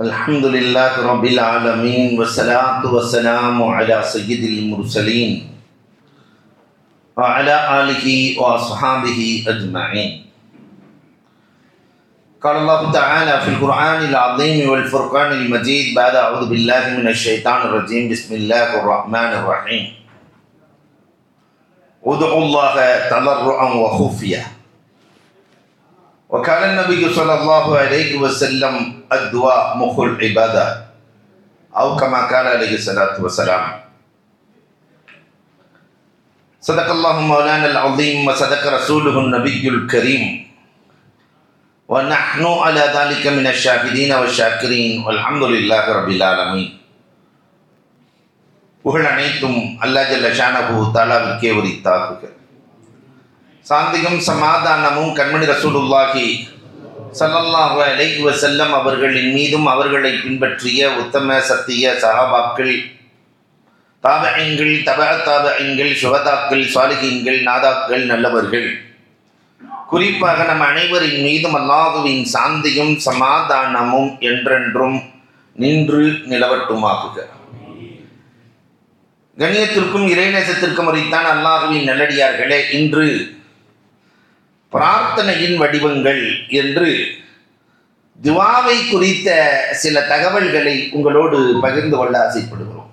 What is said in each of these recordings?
الحمد لله رب العالمين والصلاة والسلام على سيد المرسلين وعلى آله وأصحابه أجمعين قال الله تعالى في القرآن العظيم والفرقان المجيد بعد أعوذ بالله من الشيطان الرجيم بسم الله الرحمن الرحيم ادعوا الله تضرعا وخفيه وكان النبي صلى الله عليه وسلم الدعاء مخ العبادة أو كما قال عليه الصلاة والسلام صدق الله مولانا العظيم وصدق رسوله النبي الكريم ونحن على ذلك من الشاهدين والشاكرين والحمد لله رب العالمين புகழ் அனைத்தும் அல்லா ஜல்ல ஷானபு தாலாவுக்கே உரித்தாக்குக சாந்தியும் சமாதானமும் கண்மணி ரசூலுல்லாஹி சல்லல்லாஹு அலைஹி வசல்லம் அவர்களின் மீதும் அவர்களை பின்பற்றிய உத்தம சத்திய சஹாபாக்கள் தாபகங்கள் தப தாபகங்கள் சுகதாக்கள் சாலிகீன்கள் நாதாக்கள் நல்லவர்கள். குறிப்பாக நம் அனைவரின் மீதும் அல்லாஹுவின் சாந்தியும் சமாதானமும் என்றென்றும் நின்று நிலவட்டுமாகுக. கண்ணியத்திற்கும் இறைநேசத்திற்கும் அறித்தான் அல்லாஹுவின் நல்லடியார்களே இன்று பிரார்த்தனையின் வடிவங்கள் என்று துவாவை குறித்த சில தகவல்களை உங்களோடு பகிர்ந்து கொள்ள ஆசைப்படுகிறோம்.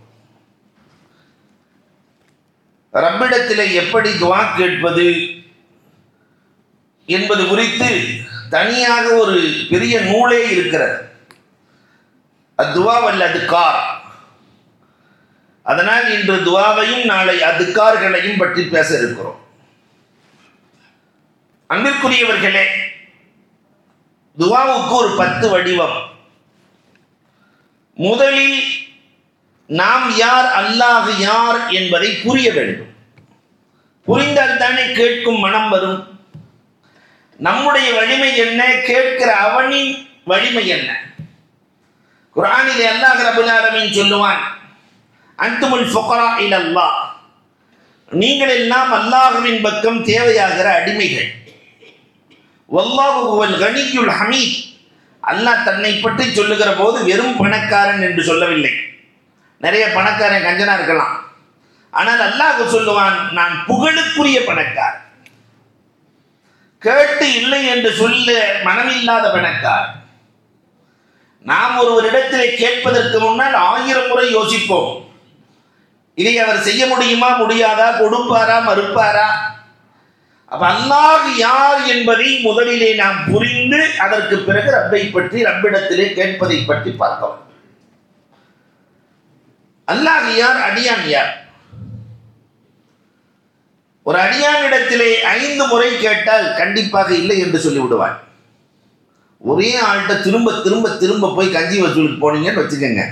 ரப்பிடத்தில் எப்படி துவா கேட்பது என்பது குறித்து தனியாக ஒரு பெரிய நூலே இருக்கிறது. அத்துவா வல்ல அதுக்கார் அதனால் இன்று துவாவையும் நாளை அதுக்கார்களையும் பற்றி பேச இருக்கிறோம். அன்பிற்குரியவர்களே துவாவுக்கு ஒரு பத்து வடிவம். முதலில் நாம் யார் அல்லாஹ் யார் என்பதை புரிய வேண்டும். புரிந்தால் தானே கேட்கும் மனம் வரும். நம்முடைய வலிமை என்ன கேட்கிற அவனின் வலிமை என்ன? குரானிலே அல்லாஹ் ரபுல் ஆலமீன் சொல்லுவான் அன்துமுல் ஃபுகரா இலல்லாஹ். நீங்கள் எல்லாம் அல்லாஹுவின் பக்கம் தேவையாகிற அடிமைகள். கனியுல் ஹமீத். அல்லாஹ் தன்னை பற்றி சொல்லுகிற போது வெறும் பணக்காரன் என்று சொல்லவில்லை. நிறைய பணக்காரன் கஞ்சனா இருக்கலாம். ஆனால் அல்லாஹ் சொல்லுவான் நான் புகழுக்குரிய பணக்கார். கேட்டு இல்லை என்று சொல்ல மனமில்லாத பணக்கார். நாம் ஒருவரிடத்திலே கேட்பதற்கு முன்னால் ஆயிரம் முறை யோசிப்போம். இதை அவர் செய்ய முடியுமா முடியாதா கொடுப்பாரா மறுப்பாரா? அப்ப அல்லாஹ் யார் என்பதை முதலிலே நாம் புரிந்து அதற்கு பிறகு ரப்பை பற்றி ரப்பிடத்திலே கேட்பதை பற்றி பார்த்தோம். அல்லாஹ் யார்? அடியான் யார்? ஒரு அடியானிடத்திலே ஐந்து முறை கேட்டால் கண்டிப்பாக இல்லை என்று சொல்லிவிடுவான். ஒரே ஆள்கிட்ட திரும்ப திரும்ப திரும்ப போய் கஞ்சி வசூலுக்கு போனீங்கன்னு வச்சுக்கோங்க.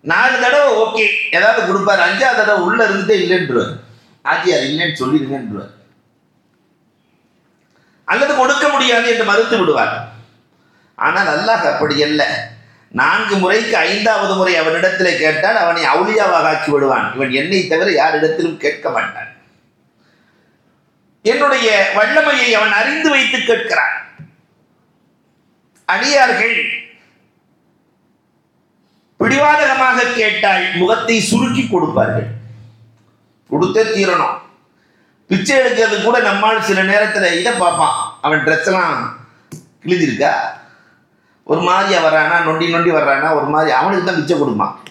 நாலு தடவை ஓகே. ஏதாவது கொடுப்பாரு. அஞ்சாவது தடவை உள்ள இருந்துட்டே இல்லைன்றார் ஆச்சியார் இல்லைன்னு சொல்லிடுங்கன்றார் அல்லது கொடுக்க முடியாது என்று மறுத்து விடுவார். ஆனால் அல்லாஹ் அப்படி அல்ல. நான்கு முறைக்கு ஐந்தாவது முறை அவனிடத்தில் கேட்டால் அவனை அவுளியாவாக ஆக்கி விடுவான். இவன் என்னை தவிர யாரிடத்திலும் கேட்க மாட்டான். என்னுடைய வல்லமையை அவன் அறிந்து வைத்து கேட்கிறான். அடியார்கள் பிடிவாதகமாக கேட்டால் முகத்தை சுருக்கி கொடுப்பார்கள். கொடுத்தே தீரணும். பிச்சை எடுக்கிறது கூட நம்மால் சில நேரத்தில் இதை பார்ப்பான். அவன் ட்ரெஸ் எல்லாம் கிழிஞ்சிருக்கா? ஒரு மாதிரியா வர்றானா நொண்டி நொண்டி வர்றானா ஒரு மாதிரி அவனுக்கு தான் பிச்சை கொடுப்பான்.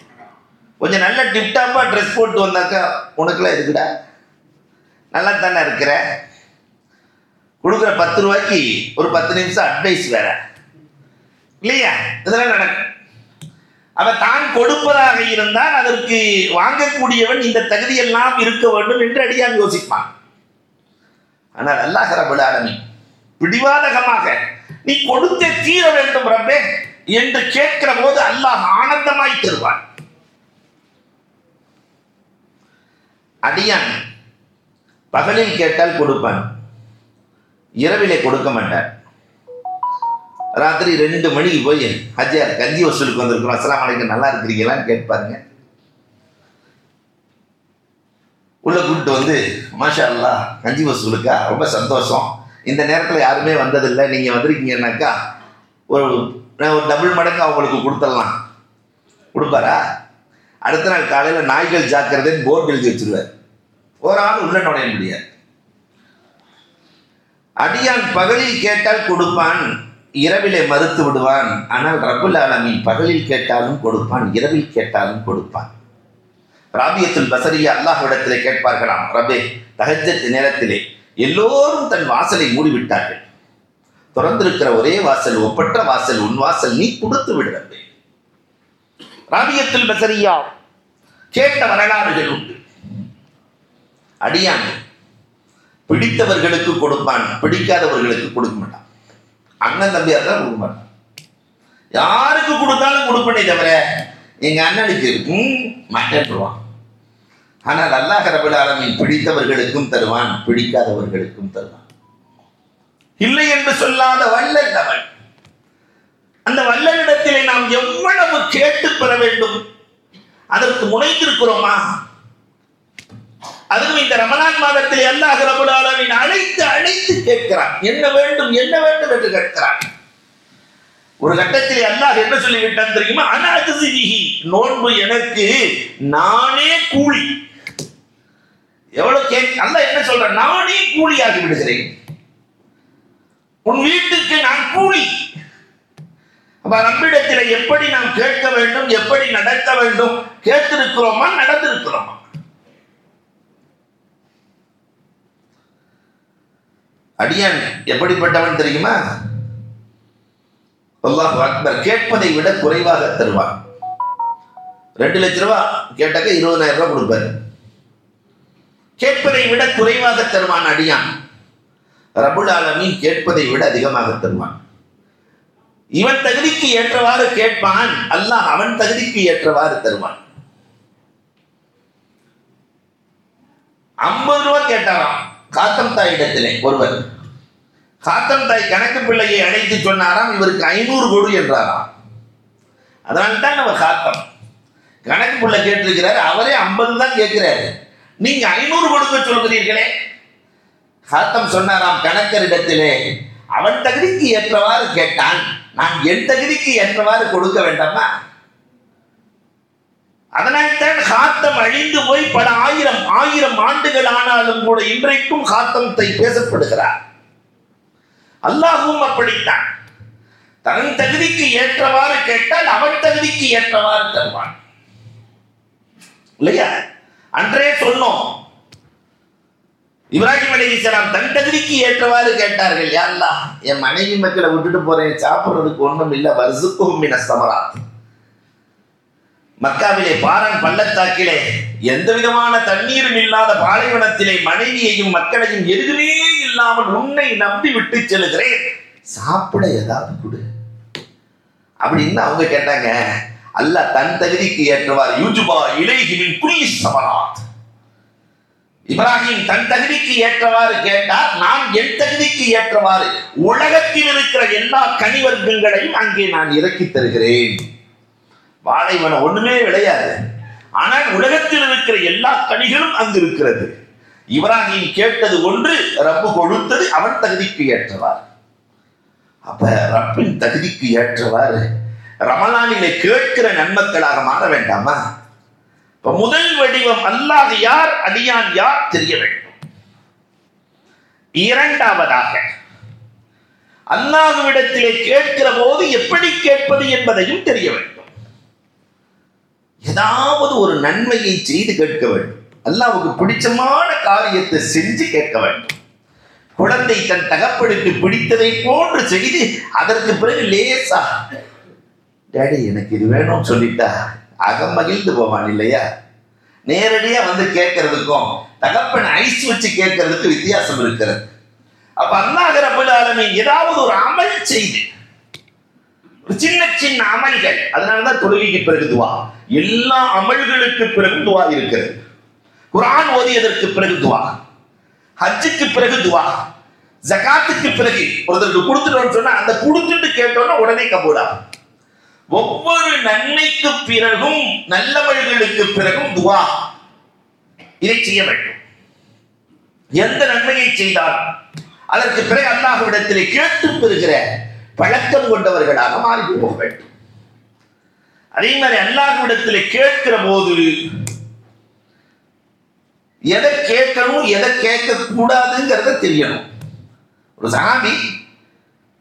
கொஞ்சம் நல்ல டிப்டாப்பாக ட்ரெஸ் போட்டு வந்தாக்கா உனக்குலாம் இருக்குடா நல்லா தானே இருக்கிற? கொடுக்குற பத்து ரூபாய்க்கு ஒரு பத்து நிமிஷம் அட்வைஸ் வேற. இல்லையா? இதெல்லாம் நடக்கும். அவன் தான் கொடுப்பதாக இருந்தால் அதற்கு வாங்கக்கூடியவன் இந்த தகுதியெல்லாம் இருக்க வேண்டும் என்று அடியான் யோசிப்பான். ஆனால் அல்லாஹ் ரபுலாலமி பிடிவாதகமாக நீ கொடுத்தே தீர வேண்டும் ரப்பே என்று கேட்கிற போது அல்லாஹ் ஆனந்தமாய் தருவான். அடியான் பகலில் கேட்டால் கொடுப்பான் இரவிலே கொடுக்க மாட்டான். ராத்திரி ரெண்டு மணிக்கு போய் ஹஜ்ஜார் கஞ்சி வசூலுக்கு வந்திருக்கிறோம். அஸ்லாம் வலைக்கம் நல்லா இருக்கிறீங்களான்னு கேட்பாருங்க உள்ள கூப்பிட்டு வந்து மாஷா அல்லா கஞ்சி வசூலுக்கா? ரொம்ப சந்தோஷம். இந்த நேரத்தில் யாருமே வந்ததில்லை. நீங்கள் வந்திருக்கீங்கன்னாக்கா ஒரு நான் ஒரு டபுள் மடங்கு அவங்களுக்கு கொடுத்துடலாம். கொடுப்பாரா? அடுத்த நாள் காலையில் நாய்கள் ஜாக்கிரதைன்னு போர்டு எழுதி வச்சுருவார். ஒரு ஆள் உள்ள நுழைய முடியாது. அடியான் பகலில் கேட்டால் கொடுப்பான். இரவிலே மறுத்து விடுவான். ஆனால் ரபுல் ஆலமின் பகலில் கேட்டாலும் கொடுப்பான் இரவில் கேட்டாலும் கொடுப்பான். ராபியத்துல் பசரியா அல்லாஹ்விடத்திலே கேட்பார்களாம். ரபே தகஜத்து நேரத்திலே எல்லோரும் தன் வாசலை மூடிவிட்டார்கள். திறந்திருக்கிற ஒரே வாசல் ஒப்பற்ற வாசல் உன் வாசல் நீ கொடுத்து விடு ராபியத்துல் பசரியா கேட்ட வரலாறுகள் உண்டு. அடியான் பிடித்தவர்களுக்கு கொடுப்பான் பிடிக்காதவர்களுக்கு கொடுக்க மாட்டான். அண்ணன் தம்பி தான் கொடுக்க மாட்டான். யாருக்கு கொடுத்தாலும் கொடுப்பனே தவிர எங்க அண்ணனுக்கு ம் மாட்டேன்ருவான் ஆனால் அல்லாஹ் ரபுல் பிடித்தவர்களுக்கும் தருவான் பிடிக்காதவர்களுக்கும் தருவான். இல்லை என்று சொல்லாத வல்லன் அவன். அந்த வல்லனிடத்திலே நாம் எவ்வளவு கேட்டு பெற வேண்டும்? அதற்கு முனைந்திருக்கிறோமா? அதுவும் இந்த ரமலான் மாதத்தில் அல்லாஹ் ரபுல் ஆலமீன் அழைத்து அழைத்து கேட்கிறான் என்ன வேண்டும் என்ன வேண்டும் என்று கேட்கிறான் ஒரு கட்டத்தில் அல்லாஹ் என்ன சொல்லிவிட்டான் தெரியுமா? அனாதிசிஹி நோன்பு எனக்கு நானே கூலி. எவ்வளவு கே அல்லாஹ் என்ன சொல்ற நானே கூலியாகி விடுகிறேன். உன் வீட்டுக்கு நான் கூலி. அப்ப நம்மிடத்தில் எப்படி நாம் கேட்க வேண்டும் எப்படி நடக்க வேண்டும் கேட்டிருக்கிறோமா நடந்திருக்கிறோமா? அடியான் எப்படிப்பட்டவன் தெரியுமா? அல்லாஹ் அக்பர் கேட்பதை விட குறைவாக தருவான். ரெண்டு லட்ச ரூபா கேட்டாக்க இருபதாயிரம் ரூபாய் கொடுப்பாரு. கேட்பதை விட குறைவாக தருவான் அடியான். ரபுல் கேட்பதை விட அதிகமாக தருவான். இவன் தகுதிக்கு ஏற்றவாறு கேட்பான் அல்லாஹ் அவன் தகுதிக்கு ஏற்றவாறு தருவான். ஐம்பது ரூபா கேட்டாராம். காத்தம் தாய் இடத்திலே ஒருவர். காத்தம் தாய் கணக்கு பிள்ளையை அழைத்து சொன்னாராம் இவருக்கு ஐநூறு கொடு என்றாராம். அதனால்தான் நம்ம அவர் காத்தம். கணக்கு பிள்ளை கேட்டிருக்கிறார் அவரே ஐம்பது தான் கேட்கிறாரு. நீங்க ஐநூறு கொடுக்க சொல்கிறீர்களே? காத்தம் சொன்னாராம் கணக்கரிடத்திலே அவன் தகுதிக்கு ஏற்றவாறு கேட்டான். நான் என் தகுதிக்கு ஏற்றவாறு கொடுக்க வேண்டாமா? அதனால்தான் காத்தம் அழிந்து போய் பல ஆயிரம் ஆயிரம் ஆண்டுகள் ஆனாலும் கூட இன்றைக்கும் காத்தத்தை பேசப்படுகிறார். அல்லாஹும் அப்படித்தான். தன் தகுதிக்கு ஏற்றவாறு கேட்டால் அவன் தகுதிக்கு ஏற்றவாறு தருவான். இல்லையா? அன்றே சொன்னோம். இப்ராஹிம் அலிசலாம் தன் தகுதிக்கு ஏற்றவாறு கேட்டார்கள் யாருலா என் மனைவி மக்களை விட்டுட்டு போறேன் சாப்பிடுறதுக்கு ஒண்ணும் இல்ல வருசுக்கும் மின சமராத். மக்காவிலே பாரன் பள்ளத்தாக்கிலே எந்த விதமான தண்ணீரும் இல்லாத பாலைவனத்திலே மனைவியையும் மக்களையும் எதுவுமே இல்லாமல் உன்னை நம்பி விட்டு செல்கிறேன் சாப்பிட ஏதாவது கொடு. அப்படின்னு அவங்க கேட்டாங்க. அல்ல தன் தகுதிக்கு ஏற்றவாறு யூஜுபா இலைகிமின் புள்ளி சமராத். இப்ராஹிம் தன் தகுதிக்கு ஏற்றவாறு கேட்டார். நான் என் தகுதிக்கு ஏற்றவாறு உலகத்தில் இருக்கிற எல்லா கனிவர்க்கங்களையும் அங்கே நான் இறக்கி தருகிறேன். வாழைவனம் ஒண்ணுமே விளையாது. ஆனால் உலகத்தில் இருக்கிற எல்லா கனிகளும் அங்கு இருக்கிறது இப்ராஹிம் கேட்டது ஒன்று ரப்பு கொடுத்தது அவன் தகுதிக்கு ஏற்றவார் அப்ப ரப்பின் தகுதிக்கு ஏற்றவாறு ரமலானிலே கேட்கிற நன்மக்களாக மாற வேண்டாமா? இப்ப முதல் வடிவம் அல்லாத யார் அடியான் யார் தெரிய வேண்டும். இரண்டாவதாக அல்லாஹுவிடத்திலே கேட்கிற போது எப்படி கேட்பது என்பதையும் தெரிய வேண்டும். ஏதாவது ஒரு நன்மையை செய்து கேட்க வேண்டும். அல்லாவுக்கு பிடிச்சமான காரியத்தை செஞ்சு கேட்க வேண்டும். குழந்தை தன் தகப்பனுக்கு பிடித்ததை போன்று செய்து அதற்கு பிறகு லேசா டேடி எனக்கு இது வேணும்னு சொல்லிட்டா அகம் மகிழ்ந்து போவான் இல்லையா? நேரடியா வந்து கேட்கறதுக்கும் தகப்பன் ஐஸ் வச்சு கேட்கறதுக்கு வித்தியாசம் இருக்கிறது. அப்ப அல்லாஹ் ரப்பல் ஏதாவது ஒரு அமல் செய்து ஒரு சின்ன சின்ன அமல்கள் அதனாலதான் தொழுகைக்கு பிறகு துவா. எல்லா அமல்களுக்கு பிறகு துவா இருக்கிறது. குரான் ஓதியதற்கு பிறகு துவா. ஹஜ்ஜுக்கு பிறகு துவா. ஜகாத்துக்கு பிறகு ஒருத்தருக்கு கொடுத்துட்டோம்னு சொன்னா அந்த கொடுத்துட்டு கேட்டோம்னா உடனே கபூடா ஒவ்வொரு நன்மைக்கு பிறகும் நல்லவர்களுக்கு பிறகும் துவா. இதை செய்ய வேண்டும். எந்த நன்மையை செய்தால் அதற்கு பிறகு அல்லாஹ்விடத்திலே கேட்டு பெறுகிற பழக்கம் கொண்டவர்களாக மாறி போக வேண்டும். அதே மாதிரி அல்லாஹ்விடத்தில் கேட்கிற போது எதை கேட்கணும் எதை கேட்க கூடாதுங்கிறத தெரியணும். ஒரு சஹாபி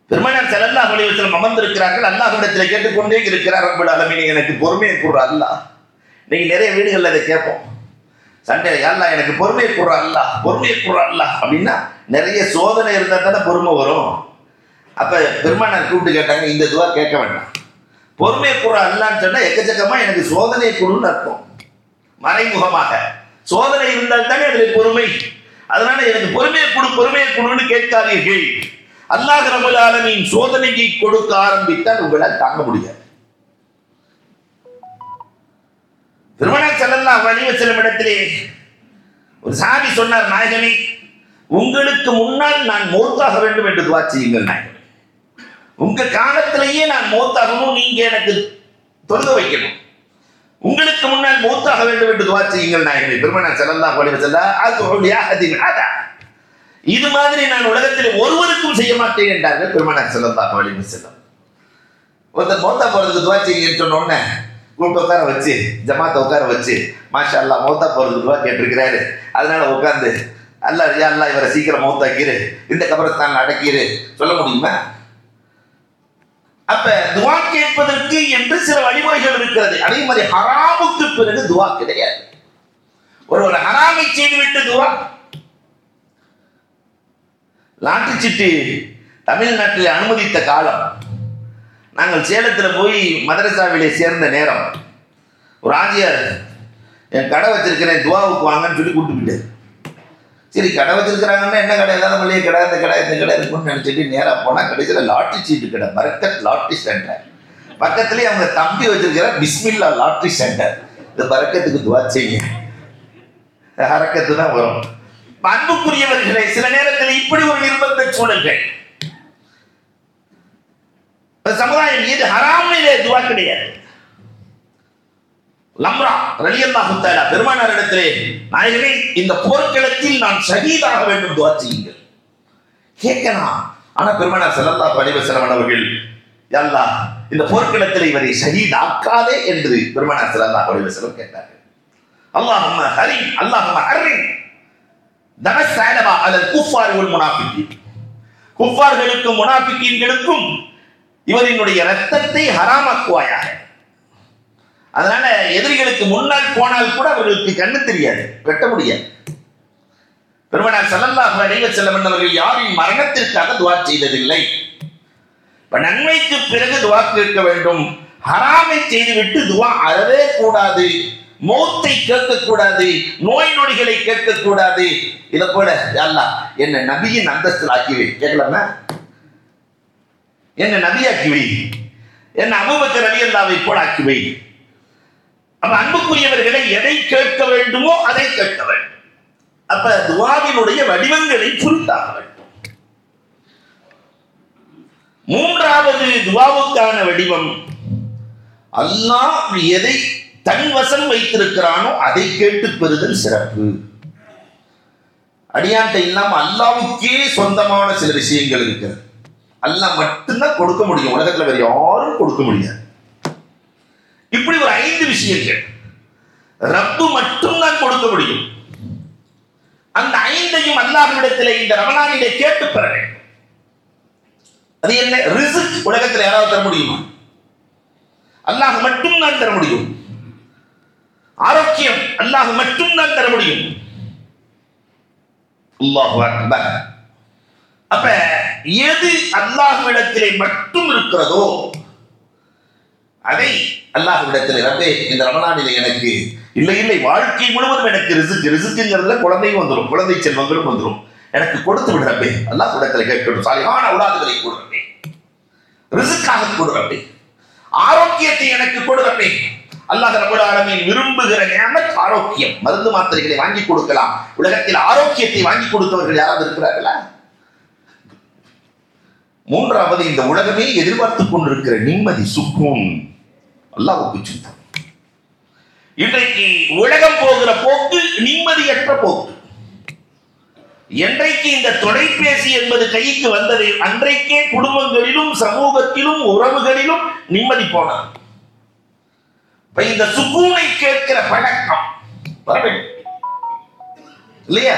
பெருமானார் ஸல்லல்லாஹு அலைஹி அமர்ந்திருக்கிறார்கள். அல்லாஹ்விடத்தில் கேட்டுக்கொண்டே இருக்கிறார். ரப்பல் ஆலமீன் எனக்கு பொறுமையை கூடுற அல்லாஹ். இன்னைக்கு நிறைய வீடுகளில் அதை கேட்போம். சண்டே அல்லா எனக்கு பொறுமையை கூடுற அல்லாஹ் பொறுமையை கூடுற அல்லாஹ் அப்படின்னா நிறைய சோதனை இருந்தால் தானே பொறுமை வரும். அப்போ பெருமானார் கூப்பிட்டு கேட்டாங்க இந்த துவா கேட்க வேண்டாம். பொறுமை கூற அல்லான்னு சொன்னா எக்கச்சக்கமா எனக்கு சோதனை குழுன்னு அர்த்தம். மறைமுகமாக. சோதனை இருந்தால் தானே அதில் பொறுமை. அதனால எனக்கு பொறுமையை கொடு பொறுமையை கொடுன்னு கேட்காதீர்கள். அல்லாஹ் ரபுல் ஆலமீன் சோதனையை கொடுக்க ஆரம்பித்தால் உங்களால் தாங்க முடியாது. திருமண செல்லலாம் வலிவ செல்லும் இடத்திலே ஒரு சாமி சொன்னார் நாயகனே உங்களுக்கு முன்னால் நான் மௌத்தாக வேண்டும் என்று துவா செய்யுங்கள் நாயகன் உங்க காலத்திலேயே நான் மூத்தாகணும் நீங்க எனக்கு தொழுக வைக்கணும். உங்களுக்கு முன்னால் மூத்தாக வேண்டும் என்று துவா செய்யுங்கள் நாயகனே. பெருமனார் செல்லலாம் வலிவ செல்லா அது இது மாதிரி நான் உலகத்தில் ஒருவருக்கும் செய்ய மாட்டேன் என்றார்கள் பெருமனார் செல்லலாம் வலிவ செல்லம் ஒருத்தர் மௌத்தா போறதுக்கு துவா செய்யுங்கன்னு சொன்ன உடனே கூப்பிட்டு உட்கார வச்சு ஜமாத்தை உட்கார வச்சு மாஷா அல்லா மௌத்தா போறதுக்கு துவா கேட்டிருக்கிறாரு. அதனால உட்காந்து அல்ல அல்லா இவரை சீக்கிரம் மௌத்தாக்கிரு. இந்த கபரஸ்தான் அடக்கிரு. சொல்ல முடியுமா? அப்ப துவா கேட்பதற்கு என்று சில வழிமுறைகள் இருக்கிறது. அதே மாதிரி ஹராமுக்கு பிறகு துவா கிடையாது. ஒருவர் ஹராமை செய்துவிட்டு துவா. லாட்டரி சீட்டு தமிழ்நாட்டில் அனுமதித்த காலம். நாங்கள் சேலத்தில் போய் மதரசாவிலே சேர்ந்த நேரம். ஒரு ஆஜியார் என் கடை வச்சிருக்கிறேன் துவாவுக்கு வாங்கன்னு சொல்லி கூப்பிட்டு சரி கடை வச்சிருக்கிறாங்கன்னா என்ன கடை? ஏதாவது மளிகை கடை இந்த கடை இந்த கடை இருக்குன்னு நினச்சிட்டு நேராக போனால் கடைசியில் லாட்ரி சீட்டு கடை பரக்கத் லாட்ரி சென்டர். பக்கத்துலேயே அவங்க தம்பி வச்சிருக்கிற பிஸ்மில்லா லாட்ரி சென்டர். இந்த பறக்கத்துக்கு துவா செய்யுங்க. அரக்கத்து தான் வரும் அன்புக்குரியவர்களே சில நேரத்தில் இப்படி ஒரு நிர்பந்த சூழல்கள். சமுதாயம் இது ஹராமிலே துவா கிடையாது. லம்ரா ரலியல்லாஹு தஆலா பெருமானார் இடத்திலே நாயகமே இந்த போர்க்களத்தில் நான் ஷஹீதாக வேண்டும் துவா செய்யுங்கள். கேட்கலாம். ஆனா பெருமானார் ஸல்லல்லாஹு அலைஹி வஸல்லம் அவர்கள் யல்லா இந்த போர்க்களத்தில் இவரை ஷஹீத் ஆக்காதே என்று பெருமானார் ஸல்லல்லாஹு அலைஹி வஸல்லம் கேட்டார்கள். அல்லாஹும்ம ஹரி அல்லாஹும்ம ஹரி தனசாலவா அலல் குஃபார் வல் முனாஃபிகீன். குஃபார்களுக்கும் முனாஃபிகீன்களுக்கும் இவரினுடைய ரத்தத்தை ஹராமாக்குவாயாக. அதனால எதிரிகளுக்கு முன்னால் போனால் கூட அவர்களுக்கு கண்ணு தெரியாது வெட்ட முடியாது. பெருமனார் ஸல்லல்லாஹு அலைஹி வஸல்லம் அவர்கள் யாரின் மரணத்திற்காக துவா செய்ததில்லை. இப்ப நன்மைக்கு பிறகு துவா கேட்க வேண்டும். ஹராமை செய்துவிட்டு துவா அறவே கூடாது. மௌத்தை கேட்கக்கூடாது. நோய் நொடிகளை கேட்கக்கூடாது. இதை போல அல்லா என்ன நபியின் அந்தஸ்தில் ஆக்கிவை கேட்கலாமா? என்ன நபியாக்கி வை. என்ன அபுபக்கர் அலி அல்லாவை போல ஆக்கி வை. அப்ப அன்புக்குரியவர்களை எதை கேட்க வேண்டுமோ அதை கேட்க வேண்டும். அப்ப துவாவினுடைய வடிவங்களை புரிந்தாக வேண்டும். மூன்றாவது துவாவுக்கான வடிவம் அல்லாஹ் எதை தன் வசம் வைத்திருக்கிறானோ அதை கேட்டு பெறுதல் சிறப்பு. அடியாண்ட இல்லாம அல்லாவுக்கே சொந்தமான சில விஷயங்கள் இருக்கிறது. அல்லாஹ் மட்டும்தான் கொடுக்க முடியும். உலகத்துல வேற யாரும் கொடுக்க முடியாது. இப்படி ஒரு ஐந்து விஷயங்கள். ரப்பு மட்டும்தான் கொடுக்க முடியும். அந்த ஐந்தையும் அல்லாஹ்விடத்தில் இந்த ரமணானிலே கேட்டு பெற வேண்டும். அது என்ன? ரிசுக் உலகத்தில் யாராவது தர முடியுமா? அல்லாஹ் மட்டும்தான் தர முடியும். ஆரோக்கியம் அல்லாஹ் மட்டும்தான் தர முடியும். அப்ப எது அல்லாஹ்விடத்திலே மட்டும் இருக்கிறதோ அதை அல்லாஹ்விடத்தில் ரப்பே இந்த ரமணானிலே எனக்கு இல்லை இல்லை வாழ்க்கை முழுவதும் எனக்கு ரிசுக்கு ரிசுக்குங்கிறதுல குழந்தையும் வந்துடும் குழந்தை செல்வங்களும் வந்துடும் எனக்கு கொடுத்து விடுறப்பே அல்லாஹ்விடத்தில் கேட்கணும். சாலிகான உலாதுகளை கொடுறப்பே ரிசுக்காக கொடுறப்பே ஆரோக்கியத்தை எனக்கு கொடுறப்பே அல்லாஹ் ரபுல் ஆலமீன் விரும்புகிற நியமத் ஆரோக்கியம். மருந்து மாத்திரைகளை வாங்கி கொடுக்கலாம். உலகத்தில் ஆரோக்கியத்தை வாங்கி கொடுத்தவர்கள் யாராவது இருக்கிறார்களா? மூன்றாவது இந்த உலகமே எதிர்பார்த்து கொண்டிருக்கிற நிம்மதி சுக்கும் அல்லாவுக்கு சிந்தம் இன்றைக்கு உலகம் போகிற போக்கு நிம்மதியற்ற போக்கு. என்றைக்கு இந்த தொலைபேசி என்பது கைக்கு வந்தது அன்றைக்கே குடும்பங்களிலும் சமூகத்திலும் உறவுகளிலும் நிம்மதி போனது இப்ப இந்த சுக்கூனை கேட்கிற பழக்கம் இல்லையா?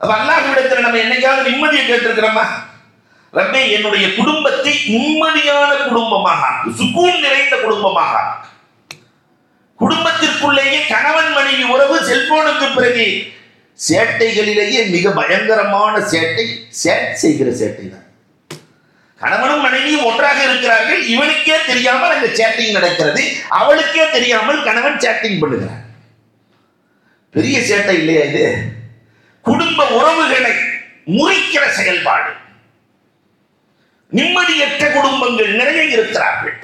அப்ப அல்லாஹ்விடத்தில் நம்ம என்னைக்காவது நிம்மதியை கேட்டிருக்கிறோமா? ரப்பே என்னுடைய குடும்பத்தை நிம்மதியான குடும்பமாக சுகூன் சுக்கூன் நிறைந்த குடும்பமாக. குடும்பத்திற்குள்ளேயே கணவன் மனைவி உறவு செல்போனுக்கு பிறகு சேட்டைகளிலேயே மிக பயங்கரமான சேட்டை சேட் செய்கிற சேட்டை தான். கணவனும் மனைவியும் ஒன்றாக இருக்கிறார்கள். இவனுக்கே தெரியாமல் அங்க சேட்டிங் நடக்கிறது. அவளுக்கே தெரியாமல் கணவன் சேட்டிங் பண்ணுகிறார். பெரிய சேட்டை இல்லையா இது? குடும்ப உறவுகளை முறிக்கிற செயல்பாடு. நிம்மதியற்ற குடும்பங்கள் நிறைய இருக்கிறார்கள்.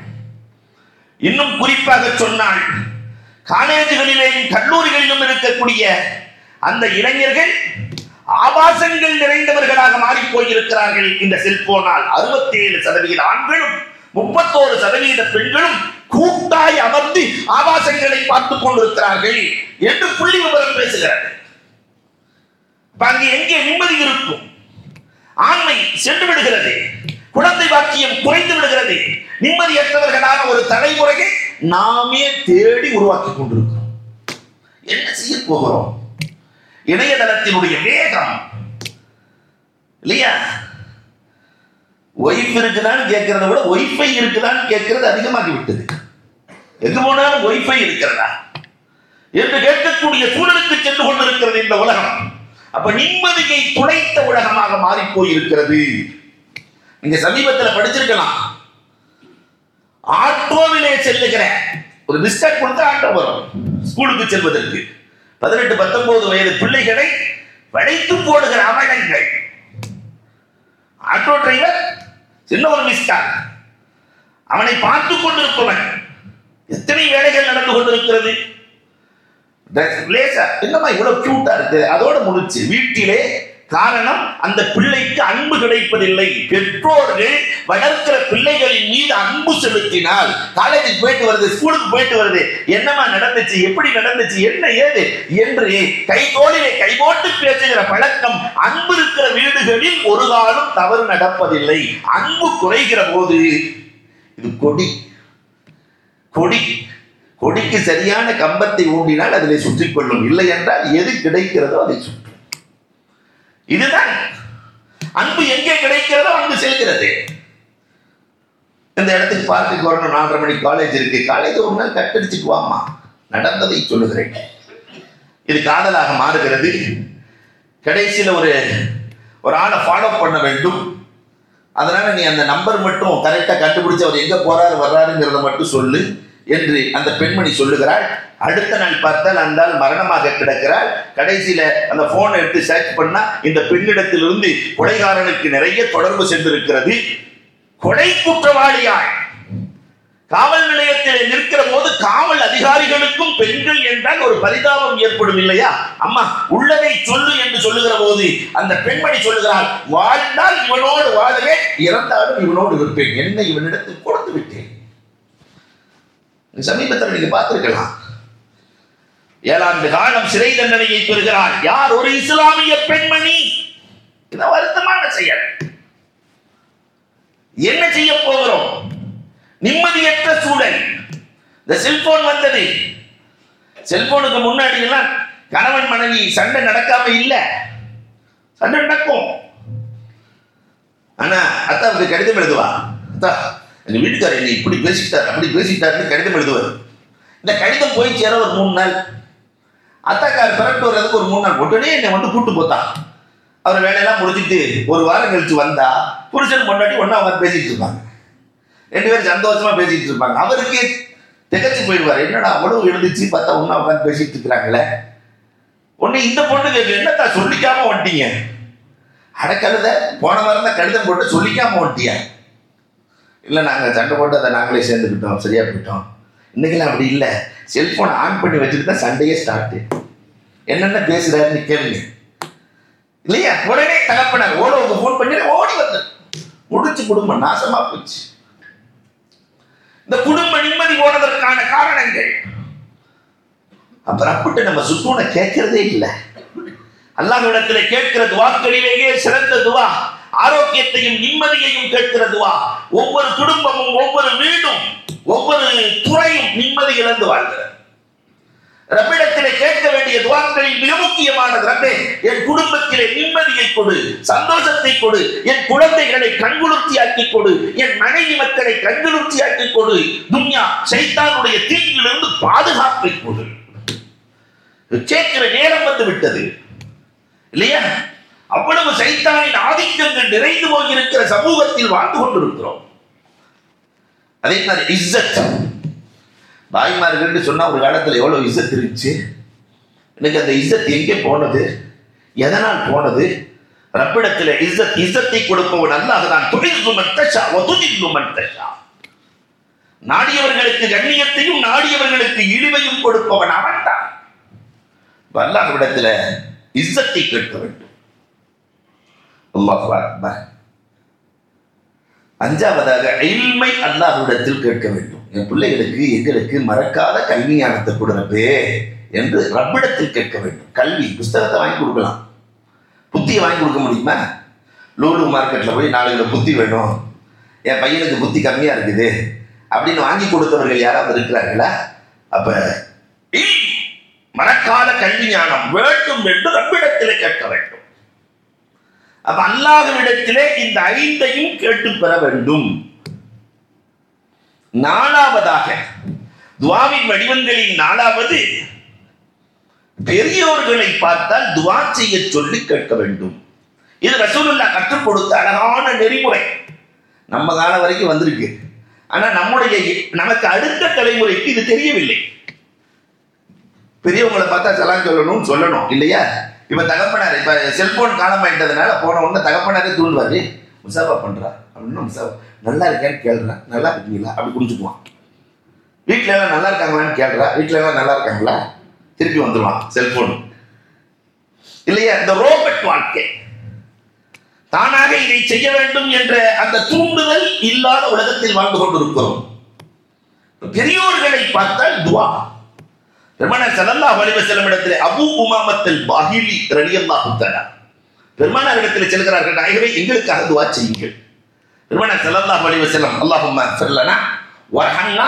இன்னும் குறிப்பாக சொன்னால் காலேஜுகளிலேயும் கல்லூரிகளிலும் இருக்கக்கூடிய அந்த இளைஞர்கள் ஆபாசங்கள் நிறைந்தவர்களாக மாறிப்போயிருக்கிறார்கள். இந்த செல்போனால் அறுபத்தி ஏழு சதவீத ஆண்களும் முப்பத்தோரு சதவீத பெண்களும் கூட்டாய் அமர்ந்து ஆபாசங்களை பார்த்துக் கொண்டிருக்கிறார்கள் என்று புள்ளி விவரம் பேசுகிறார்கள் அங்கே எங்கே நிம்மதி இருக்கும்? ஆண்மை சென்று விடுகிறது. குழந்தை பாக்கியம் குறைந்து விடுகிறது. நிம்மதியற்றவர்களான ஒரு தலைமுறையை நாமே தேடி உருவாக்கி கொண்டிருக்கிறோம். என்ன செய்ய போகிறோம்? இணையதளத்தினுடைய வேகம். இல்லையா? ஒய்ஃப் இருக்குதான்னு கேட்கறத விட ஒய்ஃபை இருக்குதான்னு கேட்கறது அதிகமாகி விட்டது. எது போனாலும் ஒய்ஃபை இருக்கிறதா? என்று கேட்கக்கூடிய சூழலுக்கு சென்று கொண்டிருக்கிறது இந்த உலகம். அப்ப நிம்மதியை துளைத்த உலகமாக மாறிப்போயிருக்கிறது நீங்க சமீபத்தில் படிச்சிருக்கலாம். ஆட்டோவிலே செல்லுகிற ஒரு பிஸ்கட் கொடுத்து ஆட்டோ வரும். ஸ்கூலுக்கு செல்வதற்கு. பதினெட்டு பத்தொன்பது வயது பிள்ளைகளை வளைத்து போடுகிற அவலங்கள் ஆட்டோ டிரைவர் சின்ன ஒரு மிஸ்கார் அவனை பார்த்து கொண்டிருப்பவன். எத்தனை வேலைகள் நடந்து கொண்டிருக்கிறது? என்னமா இவ்வளவு கியூட்டா இருக்கு? அதோட முடிச்சு வீட்டிலே காரணம் அந்த பிள்ளைக்கு அன்பு கிடைப்பதில்லை. பெற்றோர்கள் வளர்க்கிற பிள்ளைகளின் மீது அன்பு செலுத்தினால் காலேஜுக்கு போயிட்டு வருது ஸ்கூலுக்கு போயிட்டு வருது என்னமா நடந்துச்சு எப்படி நடந்துச்சு என்ன ஏது என்று கை தோளிலே கை போட்டு பேசுகிற பழக்கம் அன்பு இருக்கிற வீடுகளில் ஒரு காலம் தவறு நடப்பதில்லை. அன்பு குறைகிற போது இது கொடி. கொடி. கொடிக்கு சரியான கம்பத்தை ஊண்டினால் அதிலே சுற்றி கொள்ளும் இல்லை என்றால் எது கிடைக்கிறதோ அதை சுற்றி இதுதான். அன்பு எங்கே கிடைக்கிறதோ அங்கு செல்கிறது. இந்த இடத்துக்கு பார்த்து வரணும் நாலரை மணி காலேஜ் இருக்கு. காலேஜ் ஒரு நாள் கட்டடிச்சுட்டு வாமா நடந்ததை சொல்லுகிறேன். இது காதலாக மாறுகிறது. கடைசியில் ஒரு ஒரு ஆளை ஃபாலோ பண்ண வேண்டும். அதனால நீ அந்த நம்பர் மட்டும் கரெக்டாக கண்டுபிடிச்சு அவர் எங்கே போறாரு வர்றாருங்கிறத மட்டும் சொல்லு. என்று அந்த பெண்மணி சொல்லுகிறாள். அடுத்த நாள் பார்த்தால் அந்த ஆள் மரணமாக கிடக்கிறாள். கடைசியில அந்த போனை எடுத்து சர்ச் பண்ணா இந்த பெண்ணிடத்திலிருந்து கொலைகாரனுக்கு நிறைய தொடர்பு சென்றிருக்கிறது. கொலை குற்றவாளியாய். காவல் நிலையத்தில் நிற்கிற போது காவல் அதிகாரிகளுக்கும் பெண்கள் என்றால் ஒரு பரிதாபம் ஏற்படும் இல்லையா? அம்மா உள்ளதை சொல்லு என்று சொல்லுகிற போது அந்த பெண்மணி சொல்லுகிறாள் வாழ்ந்தால் இவனோடு வாழவே இறந்தாலும் இவனோடு இருப்பேன். என்ன இவனிடத்தில் கொடுத்து விட்டேன். சமீபத்தில் நீங்க பார்த்திருக்கலாம். ஏழாண்டு காலம் சிறை தண்டனையை பெறுகிறார். யார்? ஒரு இஸ்லாமிய பெண்மணி. இது வருத்தமான செயல். என்ன செய்ய போகிறோம்? நிம்மதியற்ற சூழல். இந்த செல்போன் வந்தது. செல்போனுக்கு முன்னாடி எல்லாம் கணவன் மனைவி சண்டை நடக்காம இல்ல. சண்டை நடக்கும். ஆனா அத்தாவுக்கு கடிதம் எழுதுவா? அத்தா எங்க வீட்டுக்காரர் என்னை இப்படி பேசிட்டார் அப்படி பேசிட்டாருன்னு கடிதம் எழுதுவார். இந்த கடிதம் போய் சேர ஒரு மூணு நாள். அத்தாக்கார் பிறட்டு வர்றதுக்கு ஒரு மூணு நாள். உடனே என்னை வந்து கூட்டு போத்தான். அவர் வேலையெல்லாம் முடிச்சுட்டு ஒரு வாரம் கழிச்சு வந்தா புருஷன் கொண்டாடி ஒன்றா அவங்க பேசிட்டு இருப்பாங்க. ரெண்டு பேரும் சந்தோஷமா பேசிட்டு இருப்பாங்க. அவருக்கு திகச்சு போயிடுவார். என்னடா அவ்வளவு எழுந்துச்சு பார்த்தா ஒன்றா உட்காந்து பேசிட்டு இருக்கிறாங்களே? ஒண்ணு இந்த பொண்ணு கேட்கு என்னத்தா சொல்லிக்காம வந்துட்டீங்க அடக்கழுத போன வாரம் தான் கடிதம் போட்டு சொல்லிக்காம வந்துட்டியா இல்லை நாங்கள் சண்டை போட்டு அதை நாங்களே சேர்ந்துக்கிட்டோம் சரியா போயிட்டோம். இன்னைக்கெல்லாம் அப்படி இல்லை. செல்ஃபோனை ஆன் பண்ணி வச்சுட்டு தான் சண்டையே ஸ்டார்ட் என்னென்ன பேசுறாருன்னு கேளுங்க. இல்லையா? உடனே தகப்பனார் ஓடோவுக்கு ஃபோன் பண்ணி ஓடி வந்து. முடிச்சு குடும்பம் நாசமா போச்சு. இந்த குடும்ப நிம்மதி போனதற்கான காரணங்கள். அப்புறம் அப்பட்டு நம்ம சுத்தூனை கேட்கறதே இல்லை. அல்லாஹ்விடத்திலே கேட்கிற துவாக்களிலேயே சிறந்த துவா. ஆரோக்கியத்தையும் நிம்மதியையும் கேட்கிறதுவா ஒவ்வொரு குடும்பமும் ஒவ்வொரு வீடும் ஒவ்வொரு துறையும் நிம்மதி இழந்து வாழ்கிறது. ரப்பிடத்திலே கேட்க வேண்டிய துவாரங்களில் மிக முக்கியமானது. ரப்பே என் குடும்பத்திலே நிம்மதியை கொடு சந்தோஷத்தை கொடு என் குழந்தைகளை கண்குளிர்ச்சியாக்கி கொடு என் மனைவி மக்களை கண்குளிர்ச்சியாக்கி கொடு. துன்யா சைத்தானுடைய தீங்கிலிருந்து பாதுகாப்பை கொடு. கேட்கிற நேரம் வந்து விட்டது. இல்லையா? அவ்வளவு சைத்தானின் ஆதிக்கங்கள் நிறைந்து போயிருக்கிற சமூகத்தில் வாழ்ந்து கொண்டிருக்கிறோம். அதே மாதிரி இஸ்ஸத். தாய்மார்கள் சொன்னா ஒரு காலத்தில் எவ்வளவு இஸ்ஸத் இருந்துச்சு? எனக்கு அந்த இஸ்ஸத் எங்கே போனது? எதனால் போனது? ரப்பிடத்தில் இஸ்ஸத் இஸ்ஸத்தை கொடுப்பவன் அல்லாஹ் தான் தொழில் சுமத்தஷா ஒதுதில் சுமத்தஷா நாடியவர்களுக்கு கண்ணியத்தையும் நாடியவர்களுக்கு இழிவையும் கொடுப்பவன் அவன் தான் அல்லாஹ்விடத்தில் இஸ்ஸத்தை கேட்க வேண்டும். அல்லாஹ் அக்பர். அஞ்சாவதாக இல்மை அல்லாஹ்விடத்தில் கேட்க வேண்டும். என் பிள்ளைகளுக்கு எங்களுக்கு மறக்காத கல்வி ஞானத்தை கொடுறப்பே என்று ரப்பிடத்தில் கேட்க வேண்டும். கல்வி புஸ்தகத்தை வாங்கி கொடுக்கலாம். புத்தியை வாங்கி கொடுக்க முடியுமா? லூலு மார்க்கெட்டில் போய் நாலு கிலோ புத்தி வேணும். என் பையனுக்கு புத்தி கம்மியாக இருக்குது. அப்படின்னு வாங்கி கொடுத்தவர்கள் யாராவது இருக்கிறார்களா? அப்போ இல் மறக்காத கல்வி ஞானம் வேண்டும் என்று ரப்பிடத்தில் கேட்க வேண்டும். அப்ப அல்லாதவிடத்திலே இந்த ஐந்தையும் கேட்டு பெற வேண்டும். நாலாவதாக துவாவின் வடிவங்களின் நாலாவது பெரியோர்களை பார்த்தால் துவா செய்ய சொல்லி கேட்க வேண்டும். இது ரசூலுல்லா கற்றுக் கொடுத்த அழகான நெறிமுறை. நம்ம காலம் வரைக்கும் வந்திருக்கு. ஆனா நம்முடைய நமக்கு அடுத்த தலைமுறைக்கு இது தெரியவில்லை. பெரியவங்களை பார்த்தா சலாம் சொல்லணும் சொல்லணும் இல்லையா? இப்ப தகப்பனார் இப்ப செல்போன் காலமாயிட்டதுனால போன உடனே தகப்பனாரே தூண்டுவாரு. முசாபா பண்றா? அப்படின்னு முசாபா நல்லா இருக்கேன்னு கேள்றா நல்லா இருக்கீங்களா? அப்படி புரிஞ்சுக்குவான் வீட்ல எல்லாம் நல்லா இருக்காங்களான்னு கேள்றா வீட்ல எல்லாம் நல்லா இருக்காங்களா? திருப்பி வந்துடுவான் செல்போன் இல்லையா? இந்த ரோபோட் வாழ்க்கை. தானாக இதை செய்ய வேண்டும் என்ற அந்த தூண்டுதல் இல்லாத உலகத்தில் வாழ்ந்து கொண்டிருக்கிறோம். பெரியோர்களை பார்த்தால் துவா. பெருமான ஸல்லல்லாஹு வலிவ செல்லும் இடத்திலே அபு உமாமத்தில் பாஹிலி ரலியல்லா தஆலா. பெருமானார் இடத்தில் செல்கிறார்கள் நாயகமே எங்களுக்காக துவா செய்யுங்கள். பெருமானார் ஸல்லல்லாஹு வலிவ வஸல்லம் அல்லாஹும்ம ஃபர்லனா வர்ஹம்னா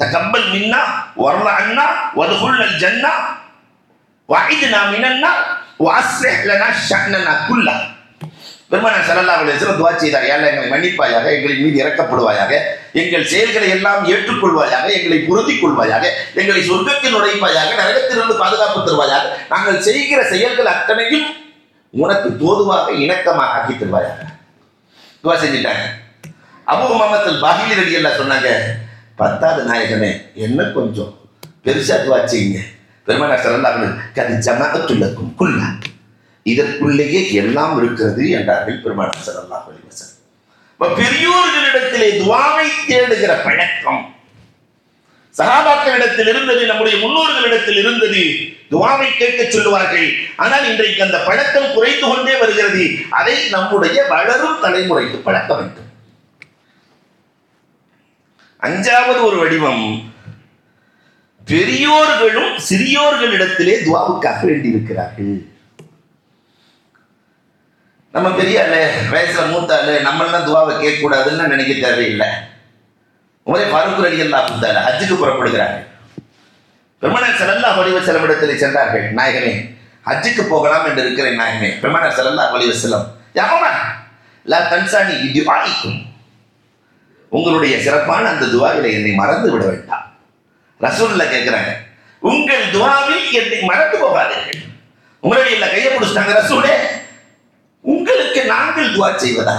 தகப்பல் மின்னா வர்லஅன்னா வதுகுல் ஜன்னா வஇத்னா மினன்னா வஅஸ்லிஹ் லனா ஷஅனனா குல்லா. பெருமனார் ஸல்லல்லாஹு அலைஹி துவா செய்தார். யா எங்களை மன்னிப்பாயாக எங்களின் மீது இறக்கப்படுவாயாக எங்கள் செயல்களை எல்லாம் ஏற்றுக்கொள்வாயாக எங்களை பொருந்திக் கொள்வாயாக எங்களை சொர்க்கத்தில் நுழைப்பாயாக நரகத்திலிருந்து பாதுகாப்பு தருவாயாக நாங்கள் செய்கிற செயல்கள் அத்தனையும் உனக்கு தோதுவாக இணக்கமாக ஆக்கி தருவாயாக. துவா செஞ்சிட்டாங்க. அபு மாமத்தில் பாகிலி ரெடி எல்லாம் சொன்னாங்க பத்தாவது நாயகனே என்ன கொஞ்சம் பெருசா துவா செய்யுங்க. பெருமனார் ஸல்லல்லாஹு அலைஹி கதி ஜமாஅத்துல்லக்கும் குல்லா. இதற்குள்ளேயே எல்லாம் இருக்கிறது என்றார்கள் பெருமாள் சரல்லா அலைஹி வஸல்லம். பெரியோர்களிடத்திலே துவாவை தேடுகிற பழக்கம். சகாபாக்களிடத்தில் இருந்தது நம்முடைய முன்னோர்களிடத்தில் இருந்தது துவாவை கேட்க சொல்லுவார்கள். ஆனால் இன்றைக்கு அந்த பழக்கம் குறைந்து கொண்டே வருகிறது. அதை நம்முடைய வளரும் தலைமுறைக்கு பழக்க வேண்டும். அஞ்சாவது ஒரு வடிவம் பெரியோர்களும் சிறியோர்களிடத்திலே துவாவுக்காக வேண்டியிருக்கிறார்கள். நம்ம பெரிய ஆளு வயசுல மூத்த ஆளு நம்மளாம் துவாவை கேட்க கூடாதுன்னு நினைக்க தேவையில்லை. உமரே பருப்பு அலி அல்லா புத்தால ஹஜ்ஜுக்கு புறப்படுகிறாங்க பெருமனார் செல்லல்லா வலிவ செலவிடத்தில் சென்றார்கள். நாயகனே ஹஜ்ஜுக்கு போகலாம் என்று இருக்கிறேன் நாயகனே. பெருமனார் செலல்லா வலிவ செலம் யாமா லா தன்சானி துவாய்க்கும் உங்களுடைய சிறப்பான அந்த துவாவில என்னை மறந்து விட வேண்டாம். ரசூல்ல கேட்கிறாங்க உங்கள் துவாவில் என்னை மறந்து போகாதீர்கள். உங்களுடைய கையை பிடிச்சிட்டாங்க ரசூலே. உங்களுக்கு நாங்கள் துவா செய்வதா?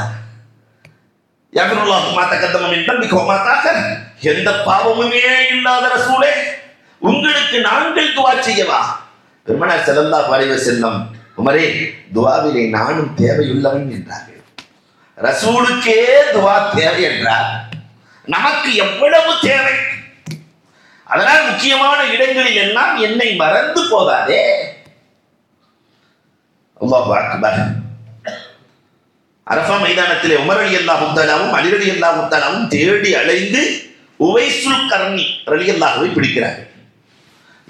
யகனுல்லாஹு மாத்த தகத்தம மின் தம்பிக்கு தாக்கர் எந்த பாவமுமே இல்லாத ரசூலே உங்களுக்கு நாங்கள் துவா செய்யவா? பெருமனார் செல்லந்தா அலைஹி செல்லம் உமரே துவாவிலே நானும் தேவையுள்ளவன் என்றார்கள். ரசூலுக்கே துவா தேவை என்றார். நமக்கு எவ்வளவு தேவை? அதனால் முக்கியமான இடங்களில் எல்லாம் என்னை மறந்து போகாதே. அல்லாஹ் அக்பர். அரஃபா மைதானத்திலே உமர் அலி அல்லா முத்தாலாவும் அலி அலி அல்லா முத்தாலாவும் தேடி அலைந்து உவைசுல் கர்ணி அலி அல்லாஹுவை பிடிக்கிறார்கள்.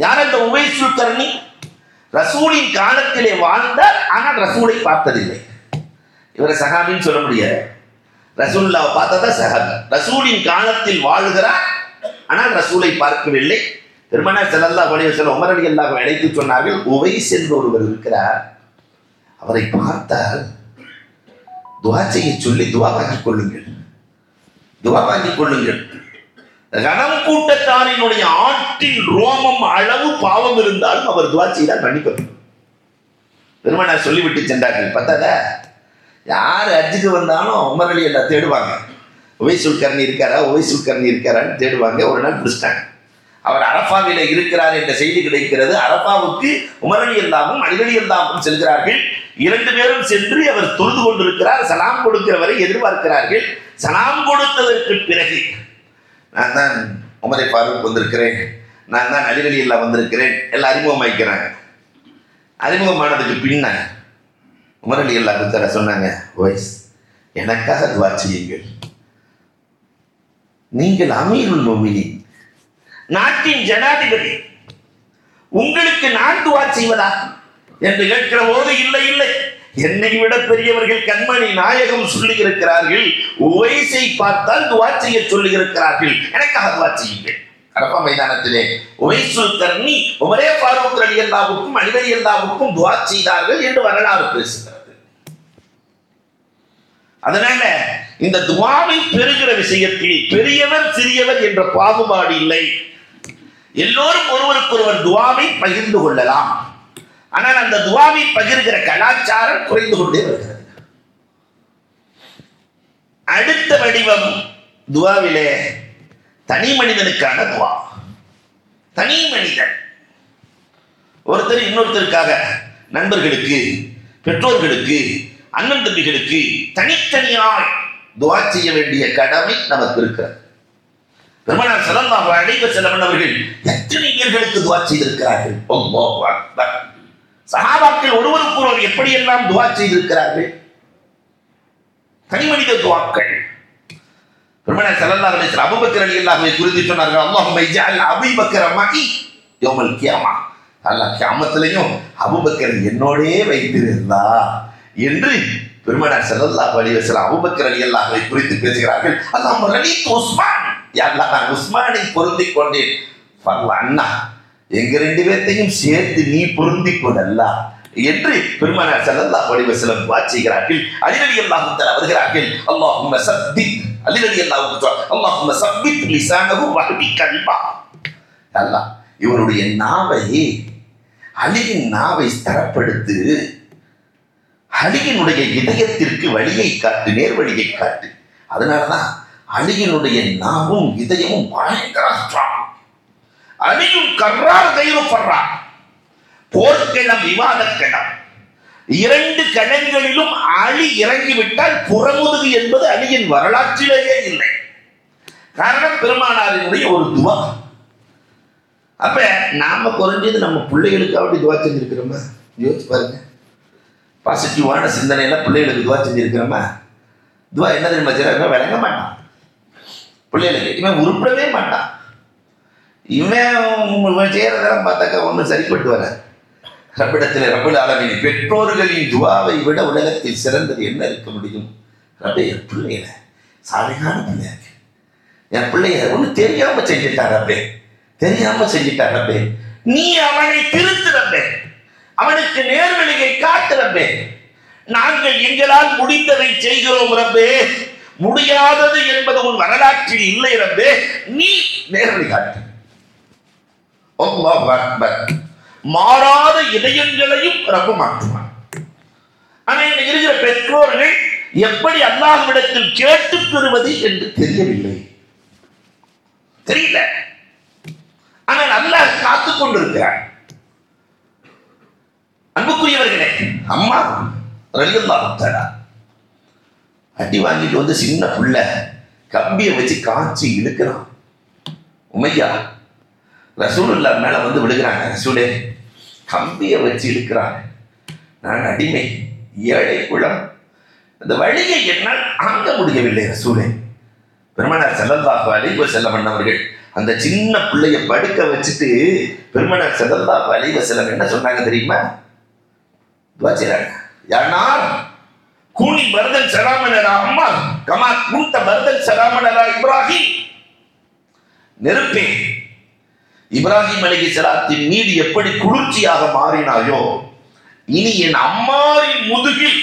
யார் அந்த உவைசுல் கர்ணி ரசூலின் காலத்திலே வாழ்ந்தார் ஆனால் ரசூலை பார்த்ததில்லை. இவரை சஹாபின்னு சொல்ல முடியாது. ரசூல்லாவை பார்த்ததா சஹாபி. ரசூலின் காலத்தில் வாழ்கிறார் ஆனால் ரசூலை பார்க்கவில்லை. பெருமனார் செல்லல்லா வழிய செல்ல உமர் அலி அல்லாஹ் அழைத்து சொன்னார்கள் உவைஸ் என்று ஒருவர் இருக்கிறார். அவரை பார்த்தால் துவா செய்ய சொல்லி துவா வாங்கிக் கொள்ளுங்கள். துவா வாங்கிக் கொள்ளுங்கள். ரணம் கூட்டத்தாரினுடைய ஆட்டின் ரோமம் அளவு பாவம் இருந்தாலும் அவர் துவா செய்தால் மன்னிக்கப்படும் பெருமனார் சொல்லிவிட்டு சென்றார்கள். பார்த்ததா யார் அஜுக்கு வந்தாலும் உமர் அலி எல்லாம் தேடுவாங்க. உவைசுல் கர்ணி இருக்காரா? உவைசுல் கர்ணி இருக்காரான்னு தேடுவாங்க. ஒரு நாள் பிடிச்சிட்டாங்க அவர் அரப்பாவில இருக்கிறார் என்ற செய்தி கிடைக்கிறது. அரப்பாவுக்கு உமரளி எல்லாமும் அலிவலி எல்லாமும் செல்கிறார்கள். இரண்டு பேரும் சென்று அவர் தொழுது கொண்டிருக்கிறார் சலாம் கொடுக்கிறவரை எதிர்பார்க்கிறார்கள். சலாம் கொடுத்ததற்கு பிறகு நான் தான் உமரை ஃபாரூக் வந்திருக்கிறேன் நான் தான் அலிவலி இல்லா வந்திருக்கிறேன். எல்லாம் அறிமுகமாய்க்கிறாங்க அறிமுகமானதுக்கு பின்ன உமரலி எல்லாம் தர சொன்னாங்க வாய்ஸ் எனக்காக துவா செய்யுங்கள். நீங்கள் அமீருள் மொமினி நாட்டின் ஜனாதிபதி. உங்களுக்கு நான் துவா செய்வதாகும் என்று கேட்கிற போது இல்லை இல்லை. என்னை விட பெரியவர்கள் கண்மணி நாயகம் சொல்லி இருக்கிறார்கள் உவைசை பார்த்தால் துவா செய்ய சொல்லி இருக்கிறார்கள் எனக்காக துவா செய்யுங்கள். அரபா மைதானத்திலே உவைசுல் கர்ணி உமரே பாரூக் அலி அல்லாவுக்கும் அலிவலி அல்லாவுக்கும் துவா செய்தார்கள் என்று வரலாறு பேசுகிறது. அதனால இந்த துவாவை பெறுகிற விஷயத்தில் பெரியவர் சிறியவர் என்ற பாகுபாடு இல்லை. எல்லோரும் ஒருவருக்கொருவர் துவாவை பகிர்ந்து கொள்ளலாம். ஆனால் அந்த துவாவை பகிர்கிற கலாச்சாரம் குறைந்து கொண்டே வருகிறது. அடுத்த வடிவம் துவாவிலே தனி மனிதனுக்கான துவா. தனி மனிதன். ஒருத்தர் இன்னொருத்தருக்காக நண்பர்களுக்கு பெற்றோர்களுக்கு அண்ணன் தம்பிகளுக்கு தனித்தனியாய் துவா செய்ய வேண்டிய கடமை நமக்கு இருக்கிறது. பெருமனார் செலவாக அழைப்பு செலவன் அவர்கள் எத்தனை பேர்களுக்கு துவா செய்திருக்கிறார்கள்? சகாபாக்கள் ஒருவருக்கு ஒருவர் எப்படியெல்லாம் துவா செய்திருக்கிறார்கள்? தனிமனித துவாக்கள். பெருமனை செல்லல்லா அலைஹி அபுபக்கர் அலி ரலியல்லாஹு குறித்து சொன்னார்கள் அல்லாஹும்ம இஜ்அல் அபூபக்கர கி யோமல் கியாமா. அல்லாஹ் கியாமத்திலையும் அபுபக்கர் என்னோடே வைத்திருந்தா என்று பெருமானார் ஸல்லல்லாஹு அலைஹி அபுபக்கர் அலி எல்லாமே குறித்து பேசுகிறார்கள். அல்லாஹ் ரலித் உஸ்மான். யா நான் உஸ்மானை பொருந்திக் கொண்டேன். பரவ அண்ணா எங்க ரெண்டு பேர்த்தையும் சேர்த்து நீ பொருந்திக் கொடல்லா என்று பெருமானார் செல்லல்லா வடிவ சிலம் துஆ செய்கிறார்கள். அலி தர வருகிறார்கள். அல்லாஹும் சப்பித் அலி ரலியல்லாஹு அல்லாஹும் அல்லாஹும்ம சப்பித் லிசானஹு வஹ்பி கல்பா. அல்லாஹ் இவருடைய நாவை அலியின் நாவை தரப்படுத்து அலியினுடைய இதயத்திற்கு வழியை காட்டு நேர்வழியை காட்டு. அதனாலதான் அலியினுடைய நாவும் இதயமும் பயங்கர strong. கர்றார் கர்றார் தைரப்படுறா போர்க்களம் விவாதக்களம் இரண்டு களங்களிலும் அழி இறங்கிவிட்டால் புறமுதுகு என்பது அழியின் வரலாற்றிலேயே இல்லை. காரணம் பெருமானாரினுடைய ஒரு துவா. அப்ப நாம குறைஞ்சது நம்ம பிள்ளைகளுக்காவது துவா செஞ்சிருக்கிறோமா? யோசிச்சு பாருங்க. பாசிட்டிவான சிந்தனையில பிள்ளைகளுக்கு துவா செஞ்சிருக்கிறோமா? துவா என்ன தெரியுமா செய்யறாங்க? விளங்க மாட்டான். பிள்ளைகளுக்கு இவன் உருப்படவே மாட்டான். இவன் செய்யறதெல்லாம் பார்த்தாக்கா ஒன்றும் சரிப்பட்டு வர. ரப்பிடத்தில் ரப்பில் அளவில் பெற்றோர்களின் துவாவை விட உலகத்தில் சிறந்தது என்ன இருக்க முடியும்? ரப்பே என் பிள்ளைகளை சாலையான பிள்ளையா இருக்கு. என் பிள்ளைய ஒன்றும் தெரியாம செஞ்சுட்டார் ரப்பே. தெரியாம செஞ்சுட்டார் ரப்பே. நீ அவனை திருத்து ரப்பே. அவனுக்கு நேர்வழியை காட்டு ரப்பே. நாங்கள் எங்களால் முடிந்ததை செய்கிறோம் ரப்பே. முடியாதது என்பது உன் வரலாற்றில் இல்லை ரப்பே. நீ நேர்வழி காட்டு. மாறாத இதயங்களையும் ரப்பு மாற்றுவான். ஆனா இன்னைக்கு இருக்கிற பெற்றோர்கள் எப்படி அல்லாஹ்விடத்தில் கேட்டு பெறுவது என்று தெரியவில்லை. தெரியல. ஆனால் அல்லாஹ் காத்து கொண்டிருக்கிறார் அன்புக்குரியவர்களே அம்மா ரலியல்லாஹு தஆலா அடி வாங்கிட்டு வந்து சின்ன புள்ள கம்பியை வச்சு காய்ச்சி இழுக்கிறான். உமையா ரசூலுல்லா மேலே வந்து விழுகிறாங்க. ரசூலே கம்பியை வச்சு இழுக்கிறாங்க. நான் அடிமை. ஏழை குளம். அந்த வழியை என்னால் அங்க முடியவில்லை ரசூலே. பெருமனார் செல்லல்லாஹு அலைஹி செல்லம் அவர்கள் அந்த சின்ன பிள்ளைய படுக்க வச்சுட்டு பெருமனார் செல்லல்லா வலைவ செல்லம் என்ன சொன்னாங்க தெரியுமா? துவா செய்றாங்க. கூனி பரதன் சலாமனரா அம்மா. கமா கூட்ட பரதன் சலாமனரா இப்ராஹிம். நெருப்பே. இப்ராஹிம் அலி சலாத்தின் மீது எப்படி குளிர்ச்சியாக மாறினாயோ இனி என் அம்மாரின் முதுகில்